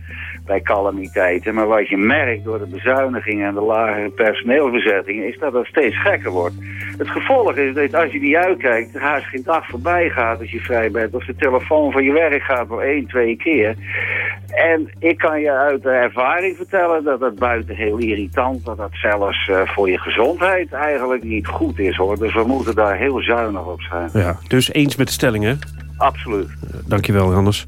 bij calamiteiten. Maar wat je merkt door de bezuinigingen en de lagere personeelsbezettingen... is dat het steeds gekker wordt. Het gevolg is dat als je niet uitkijkt, haast geen dag voorbij gaat als je vrij bent. Of de telefoon van je werk gaat voor één, twee keer. En ik kan je uit de ervaring vertellen dat het buiten heel irritant... dat dat zelfs uh, voor je gezondheid eigenlijk niet goed is, hoor. Dus we moeten daar heel zuinig op zijn. Ja, dus eens met de stellingen. Absoluut. Dankjewel, Anders.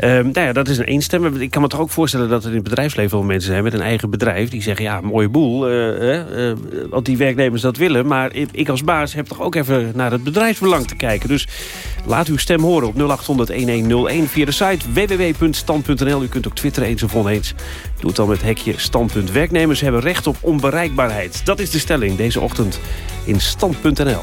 Uh, nou ja, dat is een eenstem. Ik kan me toch ook voorstellen dat er in het bedrijfsleven wel mensen zijn... met een eigen bedrijf die zeggen, ja, mooie boel. Uh, uh, want die werknemers dat willen. Maar ik als baas heb toch ook even naar het bedrijfsbelang te kijken. Dus laat uw stem horen op 0800-1101 via de site www.stand.nl. U kunt ook twitteren eens of oneens. Doe het dan met hekje standpunt. Werknemers hebben recht op onbereikbaarheid. Dat is de stelling deze ochtend in stand.nl.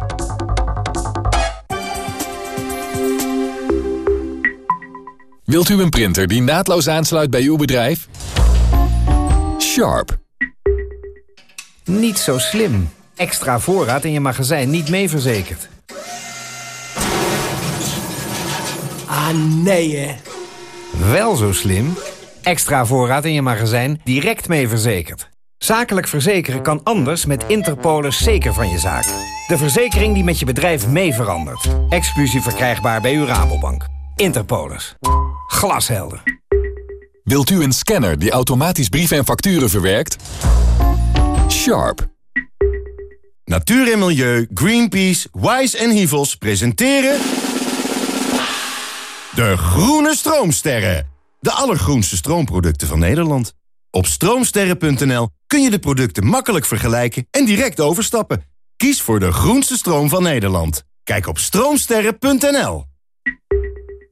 Wilt u een printer die naadloos aansluit bij uw bedrijf? Sharp. Niet zo slim. Extra voorraad in je magazijn niet mee verzekerd. Ah, nee hè. Wel zo slim. Extra voorraad in je magazijn direct mee verzekerd. Zakelijk verzekeren kan anders met Interpolis zeker van je zaak. De verzekering die met je bedrijf mee verandert. Exclusief verkrijgbaar bij uw Rabobank. Interpolis. Glashelder. Wilt u een scanner die automatisch brieven en facturen verwerkt? Sharp. Natuur en Milieu, Greenpeace, Wise en Hivels presenteren... De Groene Stroomsterren. De allergroenste stroomproducten van Nederland. Op stroomsterren.nl kun je de producten makkelijk vergelijken en direct overstappen. Kies voor de groenste stroom van Nederland. Kijk op stroomsterren.nl.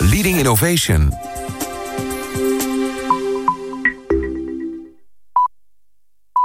leading innovation.